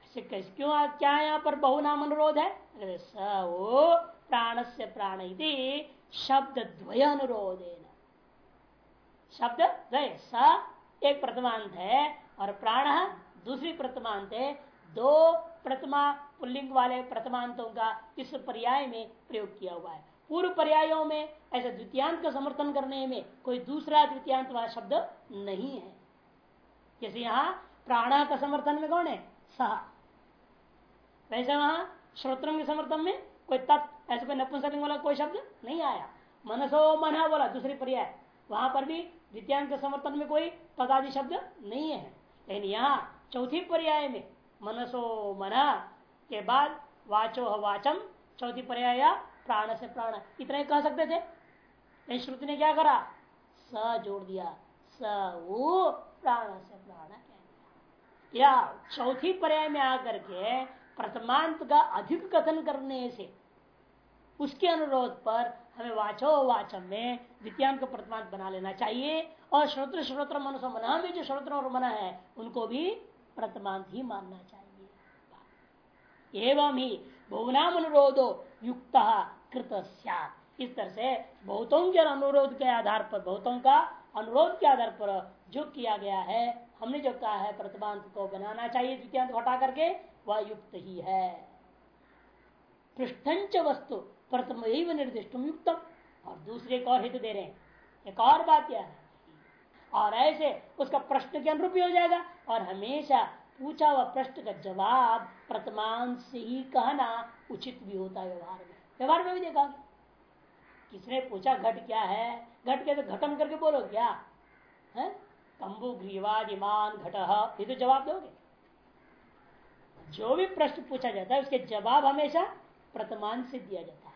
ऐसे क्यों क्या यहाँ पर बहुनाम अनुरोध है? स प्राण से प्राण शब्द द्वय अनुरोध शब्द द्वय स एक प्रथमांत है और प्राण दूसरी प्रथमांत है। दो प्रथमा पुल्लिंग वाले प्रथमांतों का इस पर्याय में प्रयोग किया हुआ है। पूर्व पर्यायों में ऐसे द्वितीयांत का समर्थन करने में कोई दूसरा द्वितीयांत वाला शब्द नहीं है। जैसे यहाँ प्राण का समर्थन में कौन है? सह। वैसे वहाँ श्रोत्र के समर्थन में कोई तत्, ऐसे कोई नपुंसक वाला कोई शब्द नहीं आया। मनसो मना बोला, दूसरी पर्याय। वहाँ पर भी द्वितीयांग के समर्थन में कोई तदादि शब्द नहीं है। लेकिन यहाँ चौथी पर्याय में मनसो मना के बाद वाचो वाचम, चौथी पर्याय प्राण से प्राण। इतना कह सकते थे। श्रुति ने क्या करा? स जोड़ दिया। स वो प्राण से प्राण कह दिया। या चौथी पर्याय में आकर के प्रथमांत का अधिक कथन करने से उसके अनुरोध पर हमें वाचो वाचम में द्वितीयांक प्रतिमांत बना लेना चाहिए और श्रोत्र श्रोत्र मनुष्य मना में जो श्रोत्र और मना है, उनको भी प्रतमांत ही मानना चाहिए। एवं ही बहुनाम अनुरोधो युक्त कृत इस तरह से बहुतों के अनुरोध के आधार पर, बहुतों का अनुरोध के आधार पर जो किया गया है, हमने जो कहा है प्रतिमांत को बनाना चाहिए द्वितीयांत घटा करके वह युक्त ही है। पृष्ठंच वस्तु, प्रथम निर्दिष्ट युक्तम। और दूसरे एक और हित दे रहे हैं। एक और बात यह है और ऐसे उसका प्रश्न के अनुरूप हो जाएगा। और हमेशा पूछा हुआ प्रश्न का जवाब प्रतमान से ही कहना उचित भी होता है व्यवहार में। व्यवहार में भी देखा किसने पूछा घट क्या है? घट के तो घटम करके बोलो क्या? है? कंबु ग्रीवादिमान घट। ये तो जवाब दोगे? जो भी प्रश्न पूछा जाता है, उसके जवाब हमेशा प्रतमान से दिया जाता है।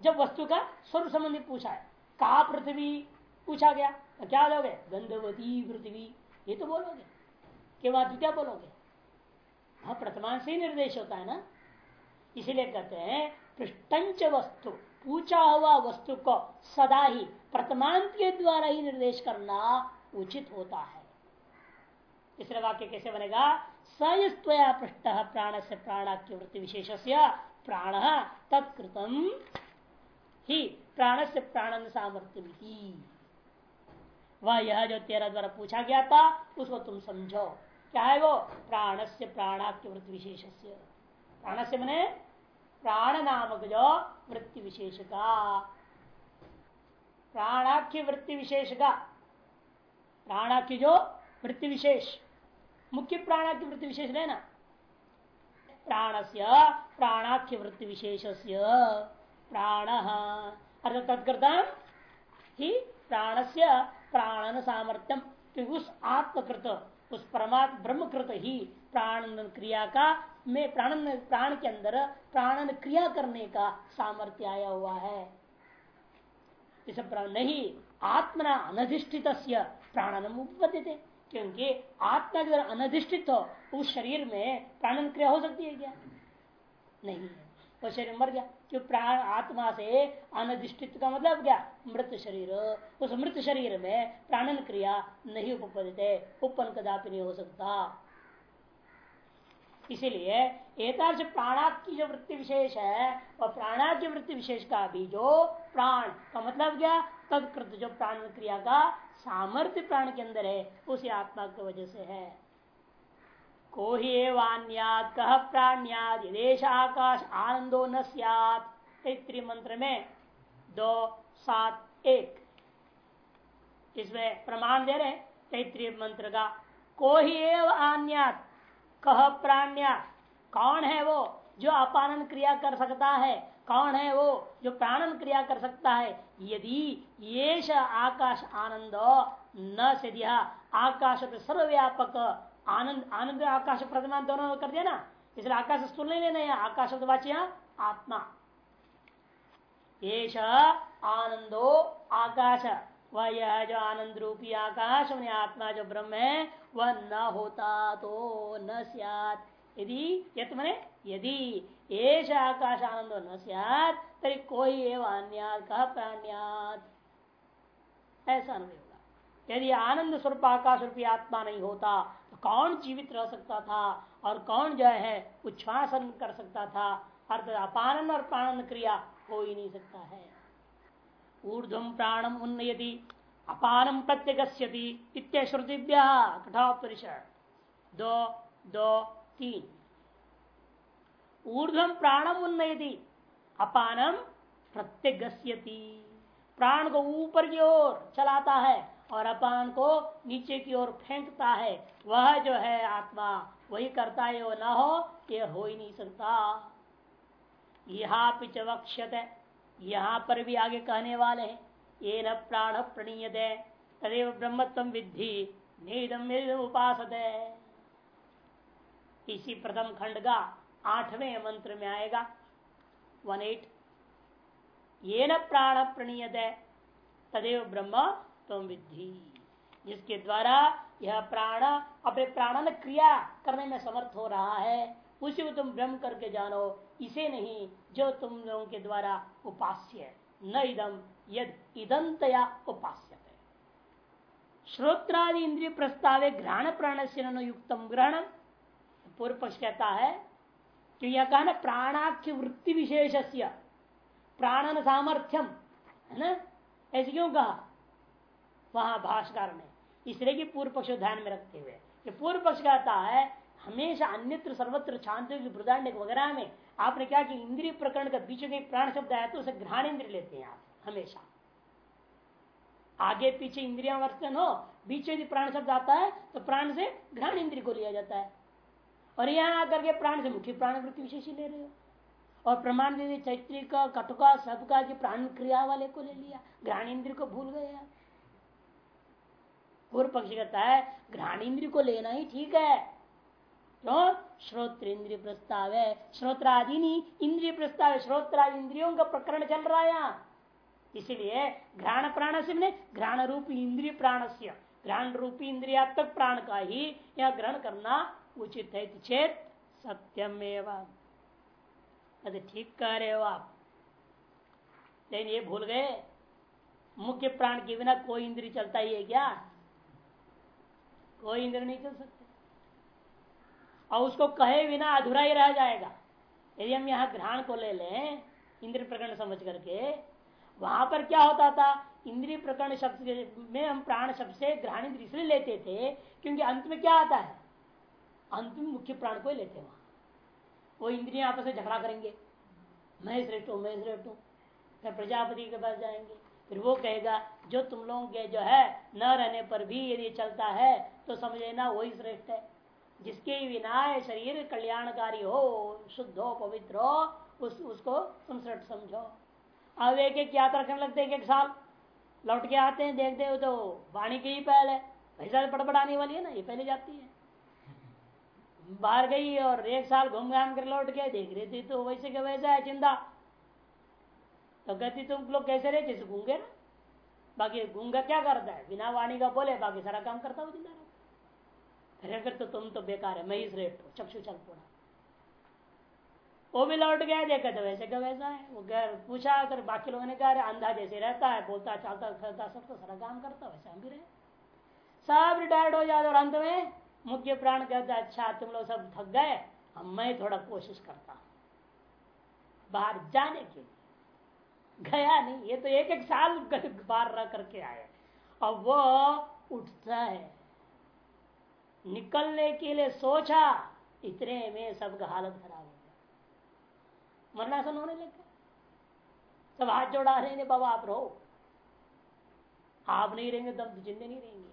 जब वस्तु का स्वरूप संबंधी पूछा है का पृथ्वी पूछा गया तो क्या लोगे गंधवती पृथ्वी। ये तो बोलोगे? के बाद द्वितीय बोलोगे? हाँ प्रतमान से ही निर्देश होता है ना? इसीलिए कहते हैं, पृष्ठंच वस्तु। पूछा हुआ वस्तु को सदा ही प्रथमांत के द्वारा ही निर्देश करना उचित होता है। तीसरे वाक्य कैसे बनेगा? सयस्तया पृष्ठ प्राण से प्राणाक्य वृत्ति विशेष प्राण तत्कृतम ही प्राण से प्राणन सामर्थ्य वह यह जो तेरा द्वारा पूछा गया था, उसको तुम समझो। क्या है वो? प्राण से प्राणाक्य वृत्ति विशेष प्राण से मैंने प्राण नामक जो वृत्ति विशेष का प्राणाख्य वृत्ति विशेष का प्राणाख्य जो वृत्ति विशेष मुख्य प्राणाख्य वृत्ति विशेष लेना प्राण। से प्राणाख्य वृत्ति विशेष प्राण अर्थात तत्कर्ता ही प्राण से प्राणन सामर्थ्यम क्योंकि उस आत्मकृत उस परमात्म ब्रह्मकृत ही प्राण क्रिया का में प्राण प्राण के अंदर प्राणन क्रिया करने का सामर्थ्य आया हुआ है। इस नहीं, आत्मना अनधिष्ठित प्राणनम उपद्य क्योंकि आत्मा के अनधिष्ठित हो, उस शरीर में प्राणन क्रिया हो सकती है क्या? नहीं है। वो शरीर मर गया, क्यों? प्राण, आत्मा से अनधिष्ठित का मतलब क्या? मृत शरीर। उस मृत शरीर में प्राणन क्रिया नहीं उपपदित उपन कदापि नहीं हो सकता। इसीलिए एतार से प्राणात की जो वृत्ति विशेष है वह प्राणा की वृत्ति विशेष का भी जो प्राण, का मतलब क्या? तत्कृत जो प्राण क्रिया का सामर्थ्य प्राण के अंदर है, उसी आत्मा की वजह से है। को ही एवान्याद कह प्राण्याद देश आकाश आनंदो न सैत्री मंत्र में दो, सात, एक। इसमें प्रमाण दे रहे तैतृय मंत्र का को। ही एव आन्यात कह प्राण्या, कौन है वो जो अपानन क्रिया कर सकता है? कौन है वो जो प्राणन क्रिया कर सकता है? यदि ये आकाश आनंद, न से दिया आकाश सर्वव्यापक, आनंद आनंद आकाश प्रतिमान दोनों कर दिया ना? इसलिए आकाश स्थूल नहीं लेना है आकाश वाच्य आत्मा। ये आनंदो, आकाश वह यह जो आनंद रूपी आकाश आत्मा जो ब्रह्म है, वह न होता तो न सियात। यदि यत मने, यदि एश आकाश आनंदो न सियात, तरी कोई एवं कहा प्राण्यात? ऐसा नहीं होगा। यदि आनंद स्वरूप आकाश रूपी आत्मा नहीं होता तो कौन जीवित रह सकता था? और कौन जो है, उच्छ्वासन कर सकता था? अर्थात अपानन और प्राणन क्रिया हो ही नहीं सकता है। ऊर्धम प्राणम उन्नयति अपानम प्रत्यगस्यति इत्याश्रुतिभ्य कठोपरिषद दो दो, तीन। ऊर्धम प्राणम उन्नयति अपानम प्रत्यगस्यति। प्राण को ऊपर की ओर चलाता है और अपान को नीचे की ओर फेंकता है। वह जो है आत्मा, वही करता है, वो ना हो, ये हो ही नहीं सकता। यहाँ पिच वक्षत यहाँ पर भी आगे कहने वाले हैं, ये न प्राण प्रणीयत, तदेव ब्रह्मत्व विद्धि उपास इसी प्रथम खंड का आठवें मंत्र में आएगा, वन एट। ये न प्राण प्रणीयत, तदेव ब्रह्म तम विद्धि। जिसके द्वारा यह प्राण, अपने प्राणन क्रिया करने में समर्थ हो रहा है, उसी को तुम ब्रह्म करके जानो, इसे नहीं जो तुम लोगों के द्वारा उपास्य है। न इदम यद इदंतया उपास्य श्रोत्रादि इंद्रिय प्रस्ताव घ्राण प्राण से युक्तम ग्रहण। पूर्व पक्ष कहता है कि यह कहना प्राणाख्य वृत्ति विशेष प्राणन सामर्थ्यम है ना? ऐसे क्यों कहा? वहाँ भाषकार ने इसलिए कि पूर्व पक्ष ध्यान में रखते हुए, कि पूर्व पक्ष कहता है, हमेशा अन्यत्र सर्वत्र की वगैरह में आपने क्या कि इंद्रिय प्रकरण का बीच में प्राण शब्द आया तो उसे घ्राण इंद्र लेते हैं आप, हमेशा। आगे पीछे इंद्रिया वर्तन हो, बीच में प्राण शब्द आता है तो प्राण से घ्राण इंद्र को लिया जाता है। और यहाँ आकर के प्राण से मुख्य प्राण वृत्ति विशेष ले रहे हो। और प्रमाण दे चैत्रिका कटुका सबका की प्राण क्रिया वाले को ले लिया घ्राण इंद्र को भूल गए पूर्व पक्ष कहता है घ्राण इंद्र को लेना ही ठीक है। क्यों श्रोत्र इंद्रिय प्रस्ताव है। श्रोत्रादि इंद्रिय प्रस्ताव है। इंद्रियों का प्रकरण चल रहा है यहाँ। इसीलिए घ्राण प्राण से घ्राण रूपी इंद्रिय प्राण से घ्राण रूपी इंद्रियात्मक प्राण का ही यह ग्रहण करना उचित है चेत सत्यम एवं ठीक कह रहे हो आप। लेकिन ये भूल गए। मुख्य प्राण के बिना कोई इंद्रिय चलता ही है क्या? कोई इंद्र नहीं चल सकते। और उसको कहे बिना अधूरा ही रह जाएगा। यदि हम यहाँ ग्रहण को ले लें इंद्र प्रकरण समझ करके, वहाँ पर क्या होता था? इंद्रिय प्रकरण शब्द में हम प्राण शब्द से ग्रहण इंद्र इसलिए लेते थे, क्योंकि अंत में क्या आता है? अंत में मुख्य प्राण को ही लेते वहाँ। वो इंद्रिया आपस में झगड़ा करेंगे। मैं श्रेष्ठ हूँ, मैं श्रेष्ठ हूँ। फिर प्रजापति के पास जाएँगे। फिर वो कहेगा, जो तुम लोगों के जो है, न रहने पर भी यदि चलता है तो समझ लेना वही श्रेष्ठ है। जिसके बिना शरीर कल्याणकारी हो, शुद्ध हो पवित्र हो उस, उसको श्रेष्ठ समझो। अब एक एक यात्रा करने लगते एक एक साल लौट के आते हैं, देखते हो तो वाणी की ही पहल पहले पैसा पड़पड़ाने वाली है ना, ये पहले जाती है। बाहर गई और एक साल घूम घाम कर लौट के देख रही थी तो वैसे के वैसा है चिंता। तो कहती, तुम लोग कैसे रहे? जैसे घूँगे ना? बाकी घूँगा क्या करता है? बिना वाणी का बोले, बाकी सारा काम करता हुआ ज़िंदा रहता फिर तो तुम तो बेकार है, मैं ही श्रेष्ठ हूँ। चक्षु चल पड़ा। वो भी लौट गया, देखा तो वैसे का वैसा है। वो गैर पूछा कर बाकी लोगों ने कहा अंधा जैसे रहता है, बोलता, चलता, खेलता, सब तो सारा काम करता वैसे हम भी रहे सब रिटायर्ड हो जाते और अंत में मुख्य प्राण कहता अच्छा तुम लोग सब थक गए, अब मैं थोड़ा कोशिश करता बाहर जाने के लिए। गया नहीं, ये तो एक एक साल बाहर रह करके आए अब वो उठता है। निकलने के लिए सोचा, इतने में सबका हालत खराब हो गया। मरणासन होने लग गया। सब हाथ जोड़ा रहे बाबा आप रहो। आप नहीं रहेंगे तब तो जिंदे नहीं रहेंगे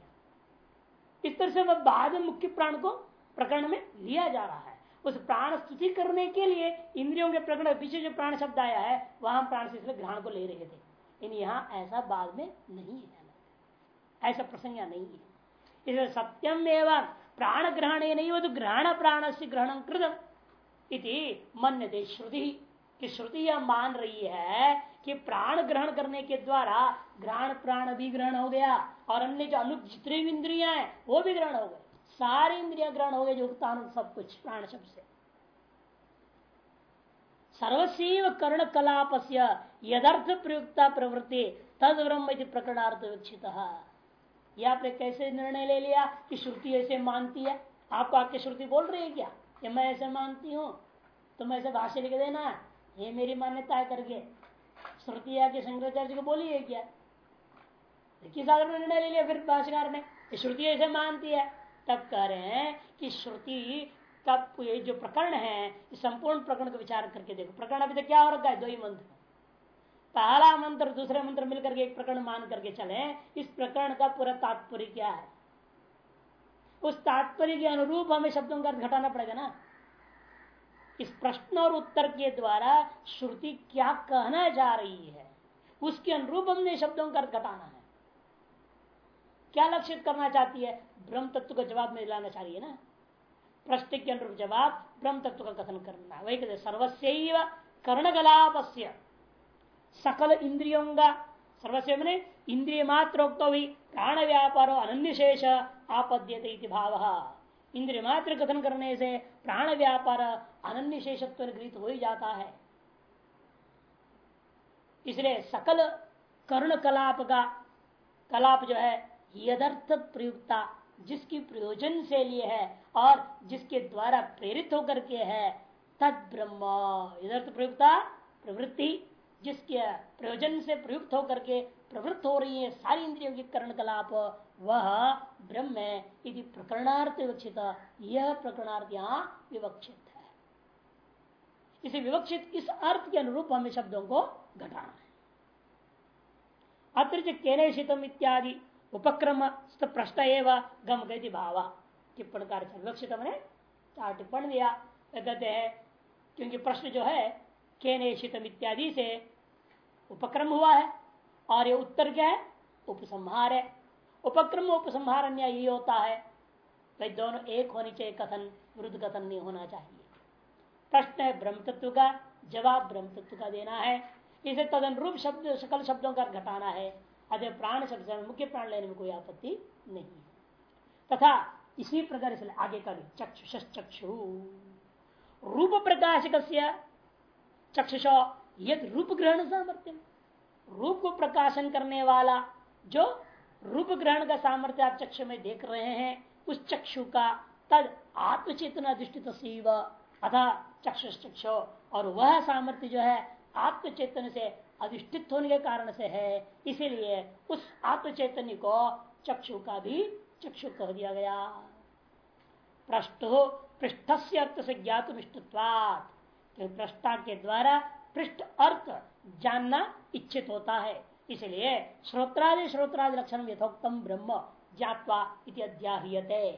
इस तरह से वह बाद में मुख्य प्राण को प्रकरण में लिया जा रहा है। उस प्राण स्तुति करने के लिए इंद्रियों के प्रकरण, पीछे जो प्राण शब्द आया है, वहाँ प्राण से इसलिए ग्रहण को ले रहे थे। लेकिन यहाँ ऐसा बाद में नहीं है। ऐसा प्रसंग नहीं है। इसलिए सत्यम एवं प्राण ग्रहण नहीं तो ग्रहण प्राण से ग्रहण कृत इति मन दे श्रुति, की श्रुति यह मान रही है, कि प्राण ग्रहण करने के द्वारा ग्रहण प्राण भी ग्रहण हो गया, और अन्य जो अनु जितने इंद्रिया है, वो भी ग्रहण हो गए। सारे इंद्रिया ग्रहण हो गए, जो सब कुछ, प्राण शब्द से। सर्वस्व कर्ण कलाप यदर्थ प्रयुक्ता प्रवृत्ति तद ब्रह्म प्रकरणार्थ विक्षित यह आपने कैसे निर्णय ले लिया कि श्रुति ऐसे मानती है? आपको आके श्रुति बोल रही है क्या? कि मैं ऐसे मानती हूँ तुम ऐसे भाष्य लिख देना ये मेरी मान्यता है करके। श्रुति आके शंकराचार्य को बोली है क्या? किस आधार निर्णय ले लिया फिर भाष्यकार ने? श्रुति ऐसे मानती है। तब कह रहे हैं कि श्रुति का ये जो प्रकरण है संपूर्ण प्रकरण का विचार करके देखो। प्रकरण अभी तक क्या हो रखा है? दो ही मंत्र। पहला मंत्र दूसरे मंत्र मिलकर के एक प्रकरण मान करके चले, इस प्रकरण का पूरा तात्पर्य क्या है? उस तात्पर्य के अनुरूप हमें शब्दों का घटाना पड़ेगा ना। इस प्रश्न और उत्तर के द्वारा श्रुति क्या कहना जा रही है, उसके अनुरूप हमने शब्दों का घटाना है। क्या लक्षित करना चाहती है? ब्रह्म तत्व का जवाब में लाना चाहिए ना। प्रश्न के अनुरूप जवाब ब्रह्म तत्व का कथन करना। वही कहते सर्वस्व कर्णकलाप सकल इंद्रियों का सर्वस्व मैंने इंद्रिय मात्रोक्त भी प्राण व्यापारो अनन्यशेष आपद्यते भाव। इंद्रिय मात्र कथन करने से प्राण व्यापार अनन्य शेषत्व गृहित हो ही जाता है। इसलिए सकल कर्ण कलाप का कलाप जो है, यदर्थ प्रयुक्ता, जिसकी प्रयोजन से लिए है और जिसके द्वारा प्रेरित होकर के है तद ब्रह्म यदर्थ प्रयुक्ता, प्रवृत्ति जिसके प्रयोजन से प्रयुक्त होकर के प्रवृत्त हो रही है सारी इंद्रियों की कर्ण कलाप, वह ब्रह्म यदि प्रकरणार्थ विवक्षित, यह प्रकरणार्थ यहाँ विवक्षित है। इसे विवक्षित इस अर्थ के अनुरूप हमें शब्दों को घटाना है। अत्र केनेशितम इत्यादि उपक्रम प्रश्न एवं गम गति भाव। टिप्पण कार्य विवक्षित हमने चार टिप्पण दिया। कहते हैं, क्योंकि प्रश्न जो है केनेशितम इत्यादि से उपक्रम हुआ है। और ये उत्तर क्या है? उपसंहार है। उपक्रम उपसंहार अन्य यही होता है, भाई दोनों एक होनी चाहिए, कथन, विरुद्ध कथन नहीं होना चाहिए। प्रश्न है ब्रह्म तत्व का, जवाब ब्रह्म तत्व का देना है। इसे तदनुरूप शब्द, सकल शब्दों का घटाना है। अतः प्राण शब्द मुख्य प्राण लेने में कोई आपत्ति नहीं है। तथा इसी प्रकार आगे का भी चक्षुष चक्षु रूप प्रकाशक चक्षुष यद रूप ग्रहण सामर्थ्य रूप को प्रकाशन करने वाला जो रूप ग्रहण का सामर्थ्य आप चक्षु में देख रहे हैं, उस चक्षु का तद आत्मचेतन अधिष्ठित अथा चक्षु चक्षु और वह सामर्थ्य जो है, आत्मचेतन से अधिष्ठित होने के कारण से है। इसीलिए उस आत्मचैतन्य को चक्षु का भी चक्षु कह दिया गया। पृष्ठ पृष्ठ से अर्थ से ज्ञात तो पृष्ठा के द्वारा पृष्ठ अर्थ जानना इच्छित होता है। इसलिए श्रोत्रादि श्रोत्रादि लक्षण यथोक्तम ब्रह्म ज्ञावा अध्याहते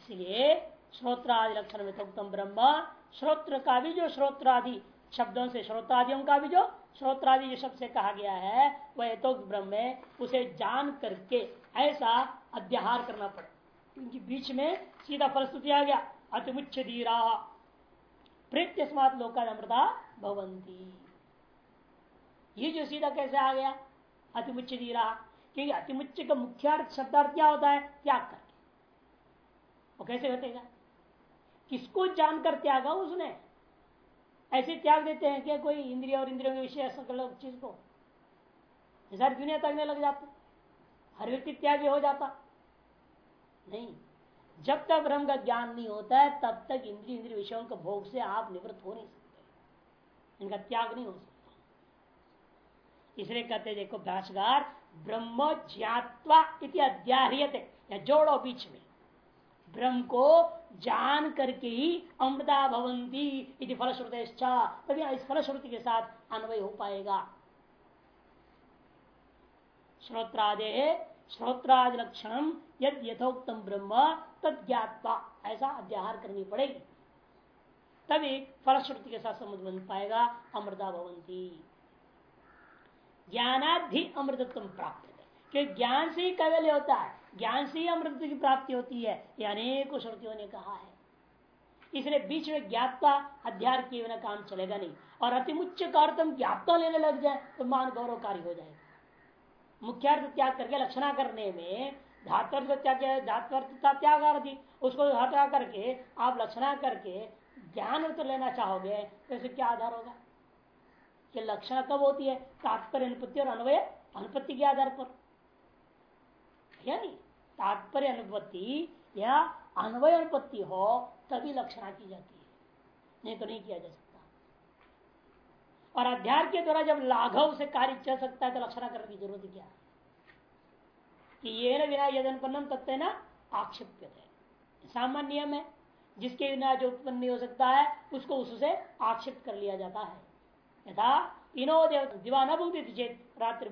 इसलिए श्रोत्रादि लक्षण यथोक्तम ब्रह्म, श्रोत्र का भी जो श्रोत्रादि शब्दों से, श्रोत्रादियों का भी जो श्रोत्रादि जो शब्द से कहा गया है, वह यथोक्त ब्रह्म है, उसे जान करके ऐसा अध्याहार करना पड़े। क्योंकि बीच में सीधा फलस्तुति आ गया अतिमुच्छ धीरा प्रीत्यस्मात लोका अमृता भवंती ये जो सीधा कैसे आ गया? अतिमुच्च धीरा क्योंकि अतिमुच्च का मुख्य शब्दार्थ क्या होता है? त्याग करके। वो कैसे घटेगा? किसको जानकर त्यागा उसने? ऐसे त्याग देते हैं क्या कोई इंद्रिय और इंद्रियों के विषय चीज़ को? सारी दुनिया तकने लग जाते। हर व्यक्ति त्याग हो जाता। नहीं। जब तक ब्रह्म का ज्ञान नहीं होता है, तब तक इंद्रिय इंद्रिय विषयों के भोग से आप निवृत्त हो नहीं सकते। इनका त्याग नहीं हो सकता। इसलिए कहते देखो भाषगार ब्रह्म ज्ञातवा इति अध्याहते या जोड़ो बीच में। ब्रह्म को जान करके ही अमृता भवंती इति फलश्रुति तभी इस फलश्रुति के साथ अन्वय हो पाएगा। श्रोत्रादे श्रोत्रादि लक्षण यद यथोक्तम ब्रह्म, तद ज्ञातवा ऐसा अध्याहार करनी पड़ेगी। तभी फलश्रुति के साथ समुद्र बन पाएगा, अमृता भवंती। ज्ञानाधि अमृतत्व प्राप्त है। ज्ञान से ही कैवल्य होता है। ज्ञान से ही अमृत की प्राप्ति होती है, ये अनेकों श्रुतियों ने कहा है। इसलिए बीच में ज्ञापता अध्यार किए बिना काम चलेगा नहीं। और अतिमुच्च का अर्थ हम ज्ञापता लेने लग जाए तो मान गौरवकारी हो जाएगा। मुख्यार्थ त्याग करके लक्षणा करने में धात्वर्थ त्याग धात्वर्थता त्याग थी उसको हटा करके आप लक्षणा करके ज्ञान तो लेना चाहोगे तो इसे क्या आधार होगा? कि लक्षण कब होती है? तात्पर्य अनुपत्ति और अन्वय अनुपत्ति के आधार पर। या नहीं? तात्पर्य अनुपत्ति या अन्वय अनुपत्ति हो, तभी लक्षणा की जाती है। नहीं तो नहीं किया जा सकता। और अध्याय के द्वारा जब लाघव से कार्य चल सकता है तो लक्षणा करने की ज़रूरत क्या है? कि ये बिना यद अनुपन्नम तत्व न आक्षेप्य सामान्य नियम है। जिसके बिना जो उत्पन्न नहीं हो सकता है, उसको उससे आक्षेप कर लिया जाता है। यथा इनो देव दिवा न भुगते चेत रात्रि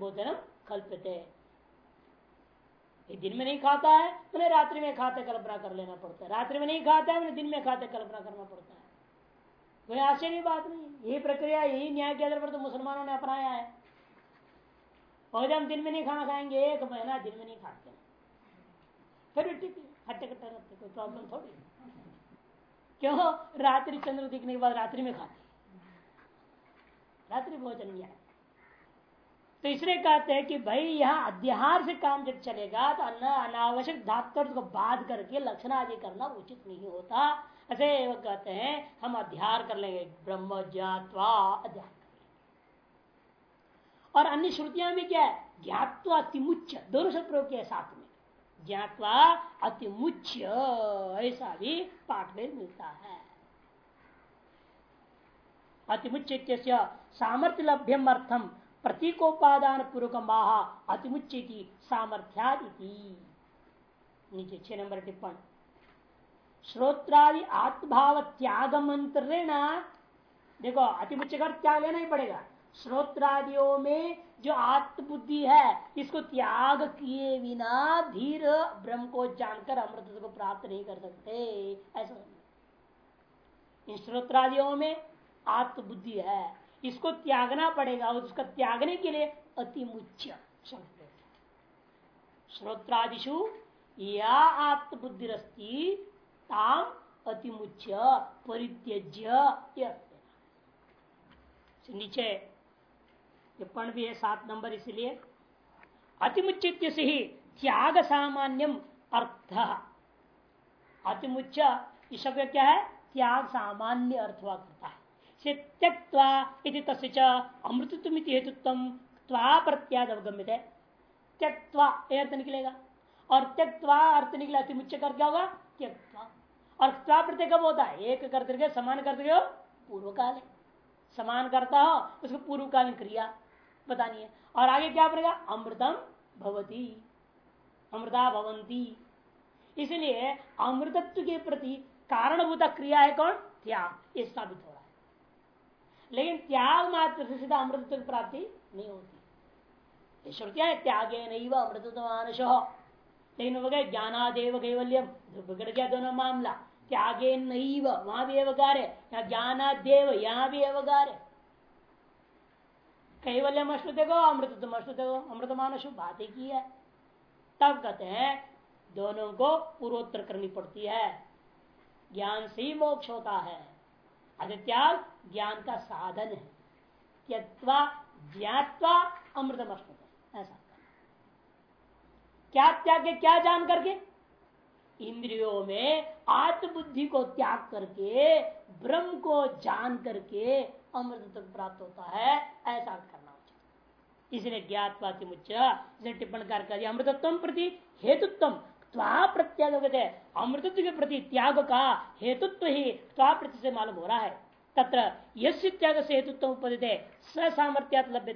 दिन में नहीं खाता है, मैंने रात्रि में खाते कल्पना कर लेना पड़ता है। रात्रि में नहीं खाता है, मैंने दिन में खाते कल्पना करना पड़ता है। कोई आश्चर्य बात नहीं। यही प्रक्रिया, यही न्याय के आधार पर तो मुसलमानों ने अपनाया है। और हम दिन में नहीं खाना खाएँगे, एक महीना दिन में नहीं खाते। फिर ठीक हट्टे कट्टे रहते, कोई प्रॉब्लम थोड़ी। क्यों? रात्रि चंद्र दिखने के बाद रात्रि में खाते। रात्रि भोजन न्याय तो इसलिए कहते हैं कि भाई, यहाँ अध्याहार से काम जब चलेगा तो अनावश्यक धातु को बाध करके लक्षण आदि करना उचित नहीं होता। ऐसे वो कहते हैं, हम अध्यार कर लेंगे, ब्रह्म ज्ञातवा अध्यार और अन्य श्रुतियाँ में क्या है? ज्ञातवा अतिमुच्य, दोनों शब्द प्रयोग किया साथ में। ज्ञातवा अतिमुच्य, ऐसा भी पाठ में मिलता है। अतिमुच्य सामर्थ्य लभ्यम अर्थम प्रतीकोपादान पूर्वक माह अतिमुच्य सामर्थ्यादि नीचे छह नंबर टिप्पणी। श्रोत्रादि आत्मभाव त्याग मंत्रेण देखो अति कर त्याग लेना ही पड़ेगा। श्रोत्रादियों में जो आत्मबुद्धि है, इसको त्याग किए बिना धीर ब्रह्म को जानकर अमृत को प्राप्त नहीं कर सकते। ऐसा इन श्रोत्रादियों में आत्मबुद्धि है, इसको त्यागना पड़ेगा और उसका त्यागने के लिए अति मुच्य श्रोत्रादिशु या आत्मबुद्धि ताम अतिमुच्य परित्यज्य नीचे टिप्पण भी है सात नंबर इसलिए। अतिमुचित से ही त्याग सामान्यम अर्थ। अतिमुच्च शब्द क्या है? त्याग सामान्य अर्थ हुआ करता है। से त्यक्वा इति अमृतत्व हेतुत्व त्वा प्रत्याद अवगम्य है त्यक्वा अर्थ निकलेगा। और त्यक्वा अर्थ निकले अतिमुच्च कर क्या होगा? त्यक्वा और क्वा प्रत्यय कब होता है? एक करते रहे समान करते हो पूर्व काल है। समान करता हो, उसको पूर्वकालीन क्रिया बतानी है। और आगे क्या पड़ेगा? अमृतम भवती। अमृता भवंती। इसलिए अमृतत्व के प्रति कारणभूत क्रिया है कौन? त्याग। ये साबित हो रहा है। लेकिन त्याग मात्र से सीधा अमृतत्व की प्राप्ति नहीं होती। श्रुतियाँ है? त्यागे नहीं अमृतत्व मानस लेकिन हो? गए ज्ञानादेव कैवल्यम। बिगड़ गया दोनों मामला। त्यागे नहीं वहाँ भी अवगार है या ज्ञानादेव यहाँ भी अवगार है कैवल्यम अश्रुत देखो अमृत तुम अश्रुत देखो अमृत मानस बात ही की है? तब कहते हैं, दोनों को पूर्वोत्तर करनी पड़ती है। ज्ञान से ही मोक्ष होता है। त्याग ज्ञान का साधन है। त्यक्वा ज्ञातवा अमृतम अश्रुत, ऐसा। क्या त्याग क्या जान करके? इंद्रियों में आत्मबुद्धि को त्याग करके, ब्रह्म को जान करके अमृत तक प्राप्त होता है, ऐसा करना उचित। इसलिए ज्ञातवाति मुच्च टिप्पण कार कर, अमृतत्व प्रति हेतुत्व त्वा प्रत्यागत है। अमृतत्व के प्रति त्याग का हेतुत्व ही त्वा प्रति से मालूम हो रहा है। तत्र यश त्याग से हेतुत्व उपदित है सामर्थ्या लभ्य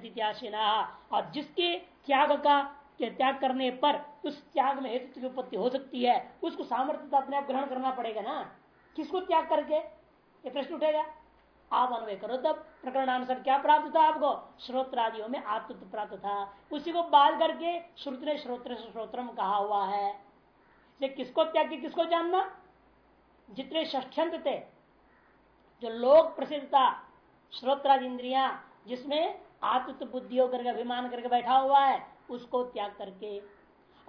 और जिसके त्याग का के त्याग करने पर उस त्याग में हेतु की उत्पत्ति हो सकती है। उसको सामर्थ्य तो अपने आप ग्रहण करना पड़ेगा ना। किसको त्याग करके? ये प्रश्न उठेगा। आप अन्वय करो तब। प्रकरण प्रकरणानुसार क्या प्राप्त था आपको? श्रोत्रादियों में आत्म प्राप्त था। उसी को बाल करके श्रुत ने श्रोत्र श्रोत्रम कहा हुआ है। से किसको त्याग के, किसको जानना? जितने ष्ठ्यंत थे, जो लोक प्रसिद्ध था, श्रोत्रादि इंद्रिया, जिसमें आत्म बुद्धि होकर अभिमान करके बैठा हुआ है उसको त्याग करके।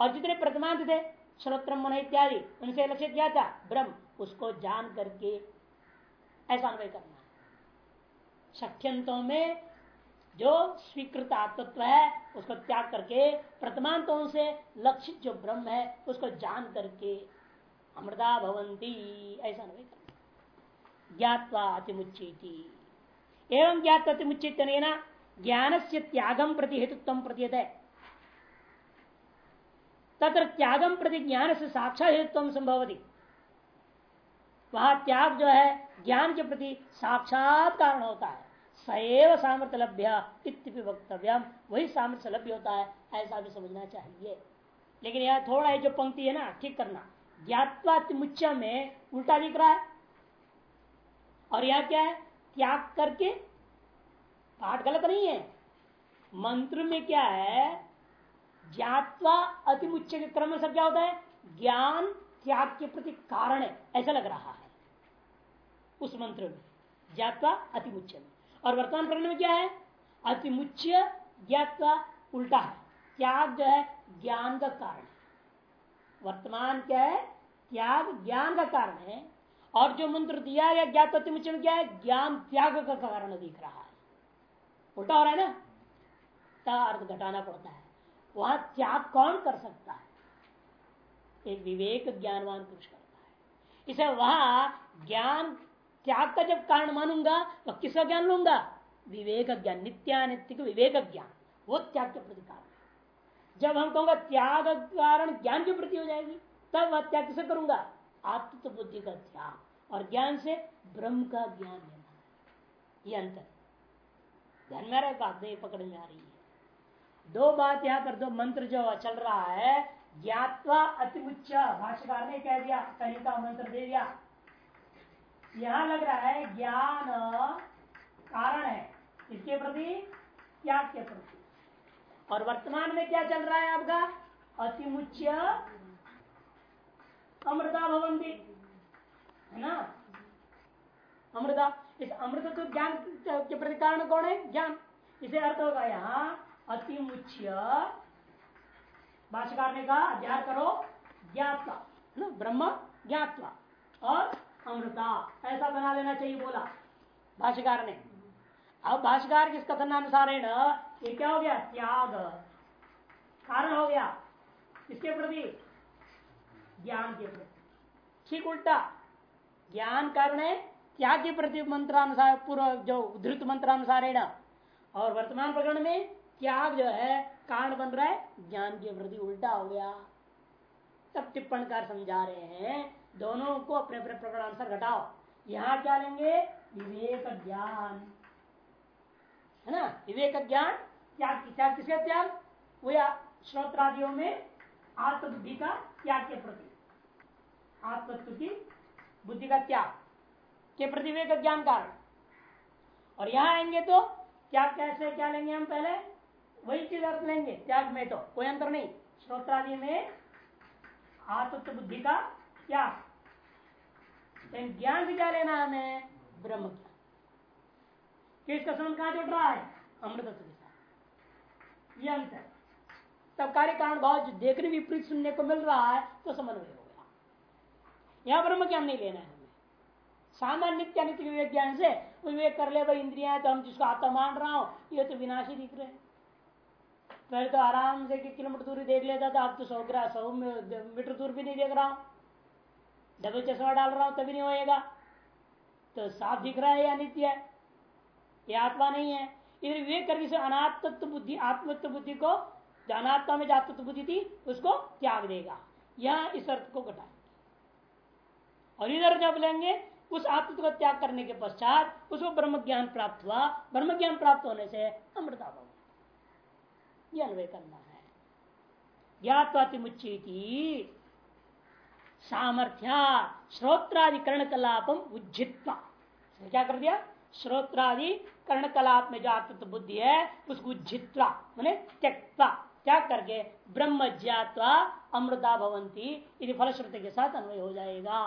और जितने प्रथमांत थे श्रोत्र मन इत्यादि, उनसे लक्ष्य क्या था? ब्रह्म। उसको जान करके ऐसा अनुभव करना। षठ्यंतों में जो स्वीकृत आत्मत्व है, उसको त्याग करके प्रथमांतों से लक्षित जो ब्रह्म है, उसको जान करके अमृता भवंती, ऐसा अनुभव करना। ज्ञातवा अतिमुचित एवं ज्ञात अतिमुचित ज्ञान से त्यागम प्रति हेतुत्व प्रतीयत। है तत्र त्यागम प्रति ज्ञान से साक्षात हेतु संभवती वहाँ त्याग जो है, ज्ञान के प्रति साक्षात कारण होता है। सैव सामर्थ्य लभ्य वक्तव्य, वही सामर्थ्य लभ्य होता है, ऐसा भी समझना चाहिए। लेकिन यह थोड़ा है जो पंक्ति है ना, ठीक करना। ज्ञातवा में उल्टा दिख रहा है। और यह क्या है? त्याग करके पाठ गलत नहीं है। मंत्र में क्या है? ज्ञातवा अतिमुच्च के क्रम में सब क्या होता है? ज्ञान त्याग के प्रति कारण है। ऐसा लग रहा है। उस मंत्र में। ज्ञातवा अतिमुच्च में और वर्तमान प्रकरण में क्या है? अतिमुच्च ज्ञातवा उल्टा है। त्याग जो है, ज्ञान का कारण है। वर्तमान क्या है? त्याग ज्ञान का कारण है। और जो मंत्र दिया गया ज्ञात अतिमुच्च में क्या है? ज्ञान त्याग का कारण दिख रहा है। उल्टा हो रहा है ना? अर्थ घटाना पड़ता है। वहाँ त्याग कौन कर सकता है? एक विवेक ज्ञानवान पुरुष करता है। इसे वहाँ ज्ञान त्याग का जब कारण मानूँगा तो किसका ज्ञान लूँगा? विवेक ज्ञान, नित्यानित्य विवेक ज्ञान। वो त्याग के प्रति कारण है। जब हम कहूँगा त्याग कारण ज्ञान के प्रति हो जाएगी, तब वह त्याग किसे करूँगा? आत्म बुद्धि का त्याग। और ज्ञान से ब्रह्म का ज्ञान लेना ये अंतर। ध्यान में रहे बात नहीं पकड़ में आ रही है। दो बात यहाँ पर दो मंत्र जो चल रहा है, ज्ञातवा अतिमुच्च, भाष्यकार ने कह दिया कहीं का मंत्र दे दिया। यहाँ लग रहा है ज्ञान कारण है। इसके प्रति? त्याग के प्रति। और वर्तमान में क्या चल रहा है आपका? अतिमुच्च अमृता भवंती। है ना? अमृता। इस अमृत तो ज्ञान के प्रति कारण कौन है? ज्ञान। इसे अर्थ होगा यहाँ अति मुच्य भाषाकार ने कहा अध्याय करो ज्ञातवा। ब्रह्म ज्ञातवा। और अमृता। ऐसा बना लेना चाहिए बोला भाष्यकार ने। अब भाष्यकार के कथनानुसार है ना ये क्या हो गया? त्याग। कारण हो गया। इसके प्रति? ज्ञान के प्रति। ठीक उल्टा। ज्ञान कारण है त्याग के प्रति मंत्रानुसार पूर्व जो उद्धृत मंत्रानुसार है ना और वर्तमान प्रकरण में त्याग जो है कारण बन रहा है? ज्ञान के प्रति उल्टा हो गया। तब टिप्पणकार समझा रहे हैं। दोनों को अपने अपने प्रकरणानुसार घटाओ। यहाँ क्या लेंगे? विवेक ज्ञान। है ना? विवेक ज्ञान। त्याग त्याग किसका त्याग? वो या श्रोत्रादियों में आत्मबुद्धि का त्याग के प्रति। आत्मत्व की बुद्धि का त्याग। के प्रति विवेक ज्ञान कारण। और यहाँ आएँगे तो क्या कैसे क्या लेंगे हम पहले? वही चीज़ अर्थ लेंगे, त्याग में तो। कोई अंतर नहीं। श्रोत्रादि में आत्म बुद्धि का त्याग। ज्ञान से क्या लेना हमें? ब्रह्म ज्ञान। किसका संबंध कहाँ जुड़ रहा है? अमृतत्व ये अंतर तब कार्य कारण भाव जो देखने विपरीत सुनने को मिल रहा है तो समन्वय हो गया। यहाँ ब्रह्म ज्ञान नहीं लेना है हमें। सामान्य नित्य नित्य विवेक ज्ञान से विवेक कर ले भाई इंद्रिया तो हम जिसको आत्मा मान रहा हूँ, ये तो विनाशी दिख रहे हैं। पहले तो आराम से किलोमीटर दूरी देख लेता था। अब तो सौ ग्राह सौ मीटर दूर भी नहीं देख रहा हूँ। डबल चश्मा डाल रहा हूँ, तभी नहीं होएगा। तो साफ़ दिख रहा है या नित्य है ये आत्मा नहीं है। इधर विवेक करके से अनात्मत्व बुद्धि, आत्मत्व बुद्धि को, जो अनात्मा में जो बुद्धि थी, उसको त्याग देगा। यह इस अर्थ को घटा और इधर जब लेंगे, उस आत्मत्व को त्याग करने के पश्चात, उसको ब्रह्म ज्ञान प्राप्त हुआ। ब्रह्म ज्ञान प्राप्त होने से अमृता ये अन्वय करना है। ज्ञातवातिमुच्ची सामर्थ्या श्रोत्रादि कर्ण कलापम उज्जित्वा क्या कर दिया? श्रोत्रादि कर्ण कलाप में जो आत्म बुद्धि है उसको उज्जित्वा, मैंने त्यक्ता त्याग करके? ब्रह्म ज्ञातवा अमृता भवंती यदि फलश्रुति के साथ अन्वय हो जाएगा।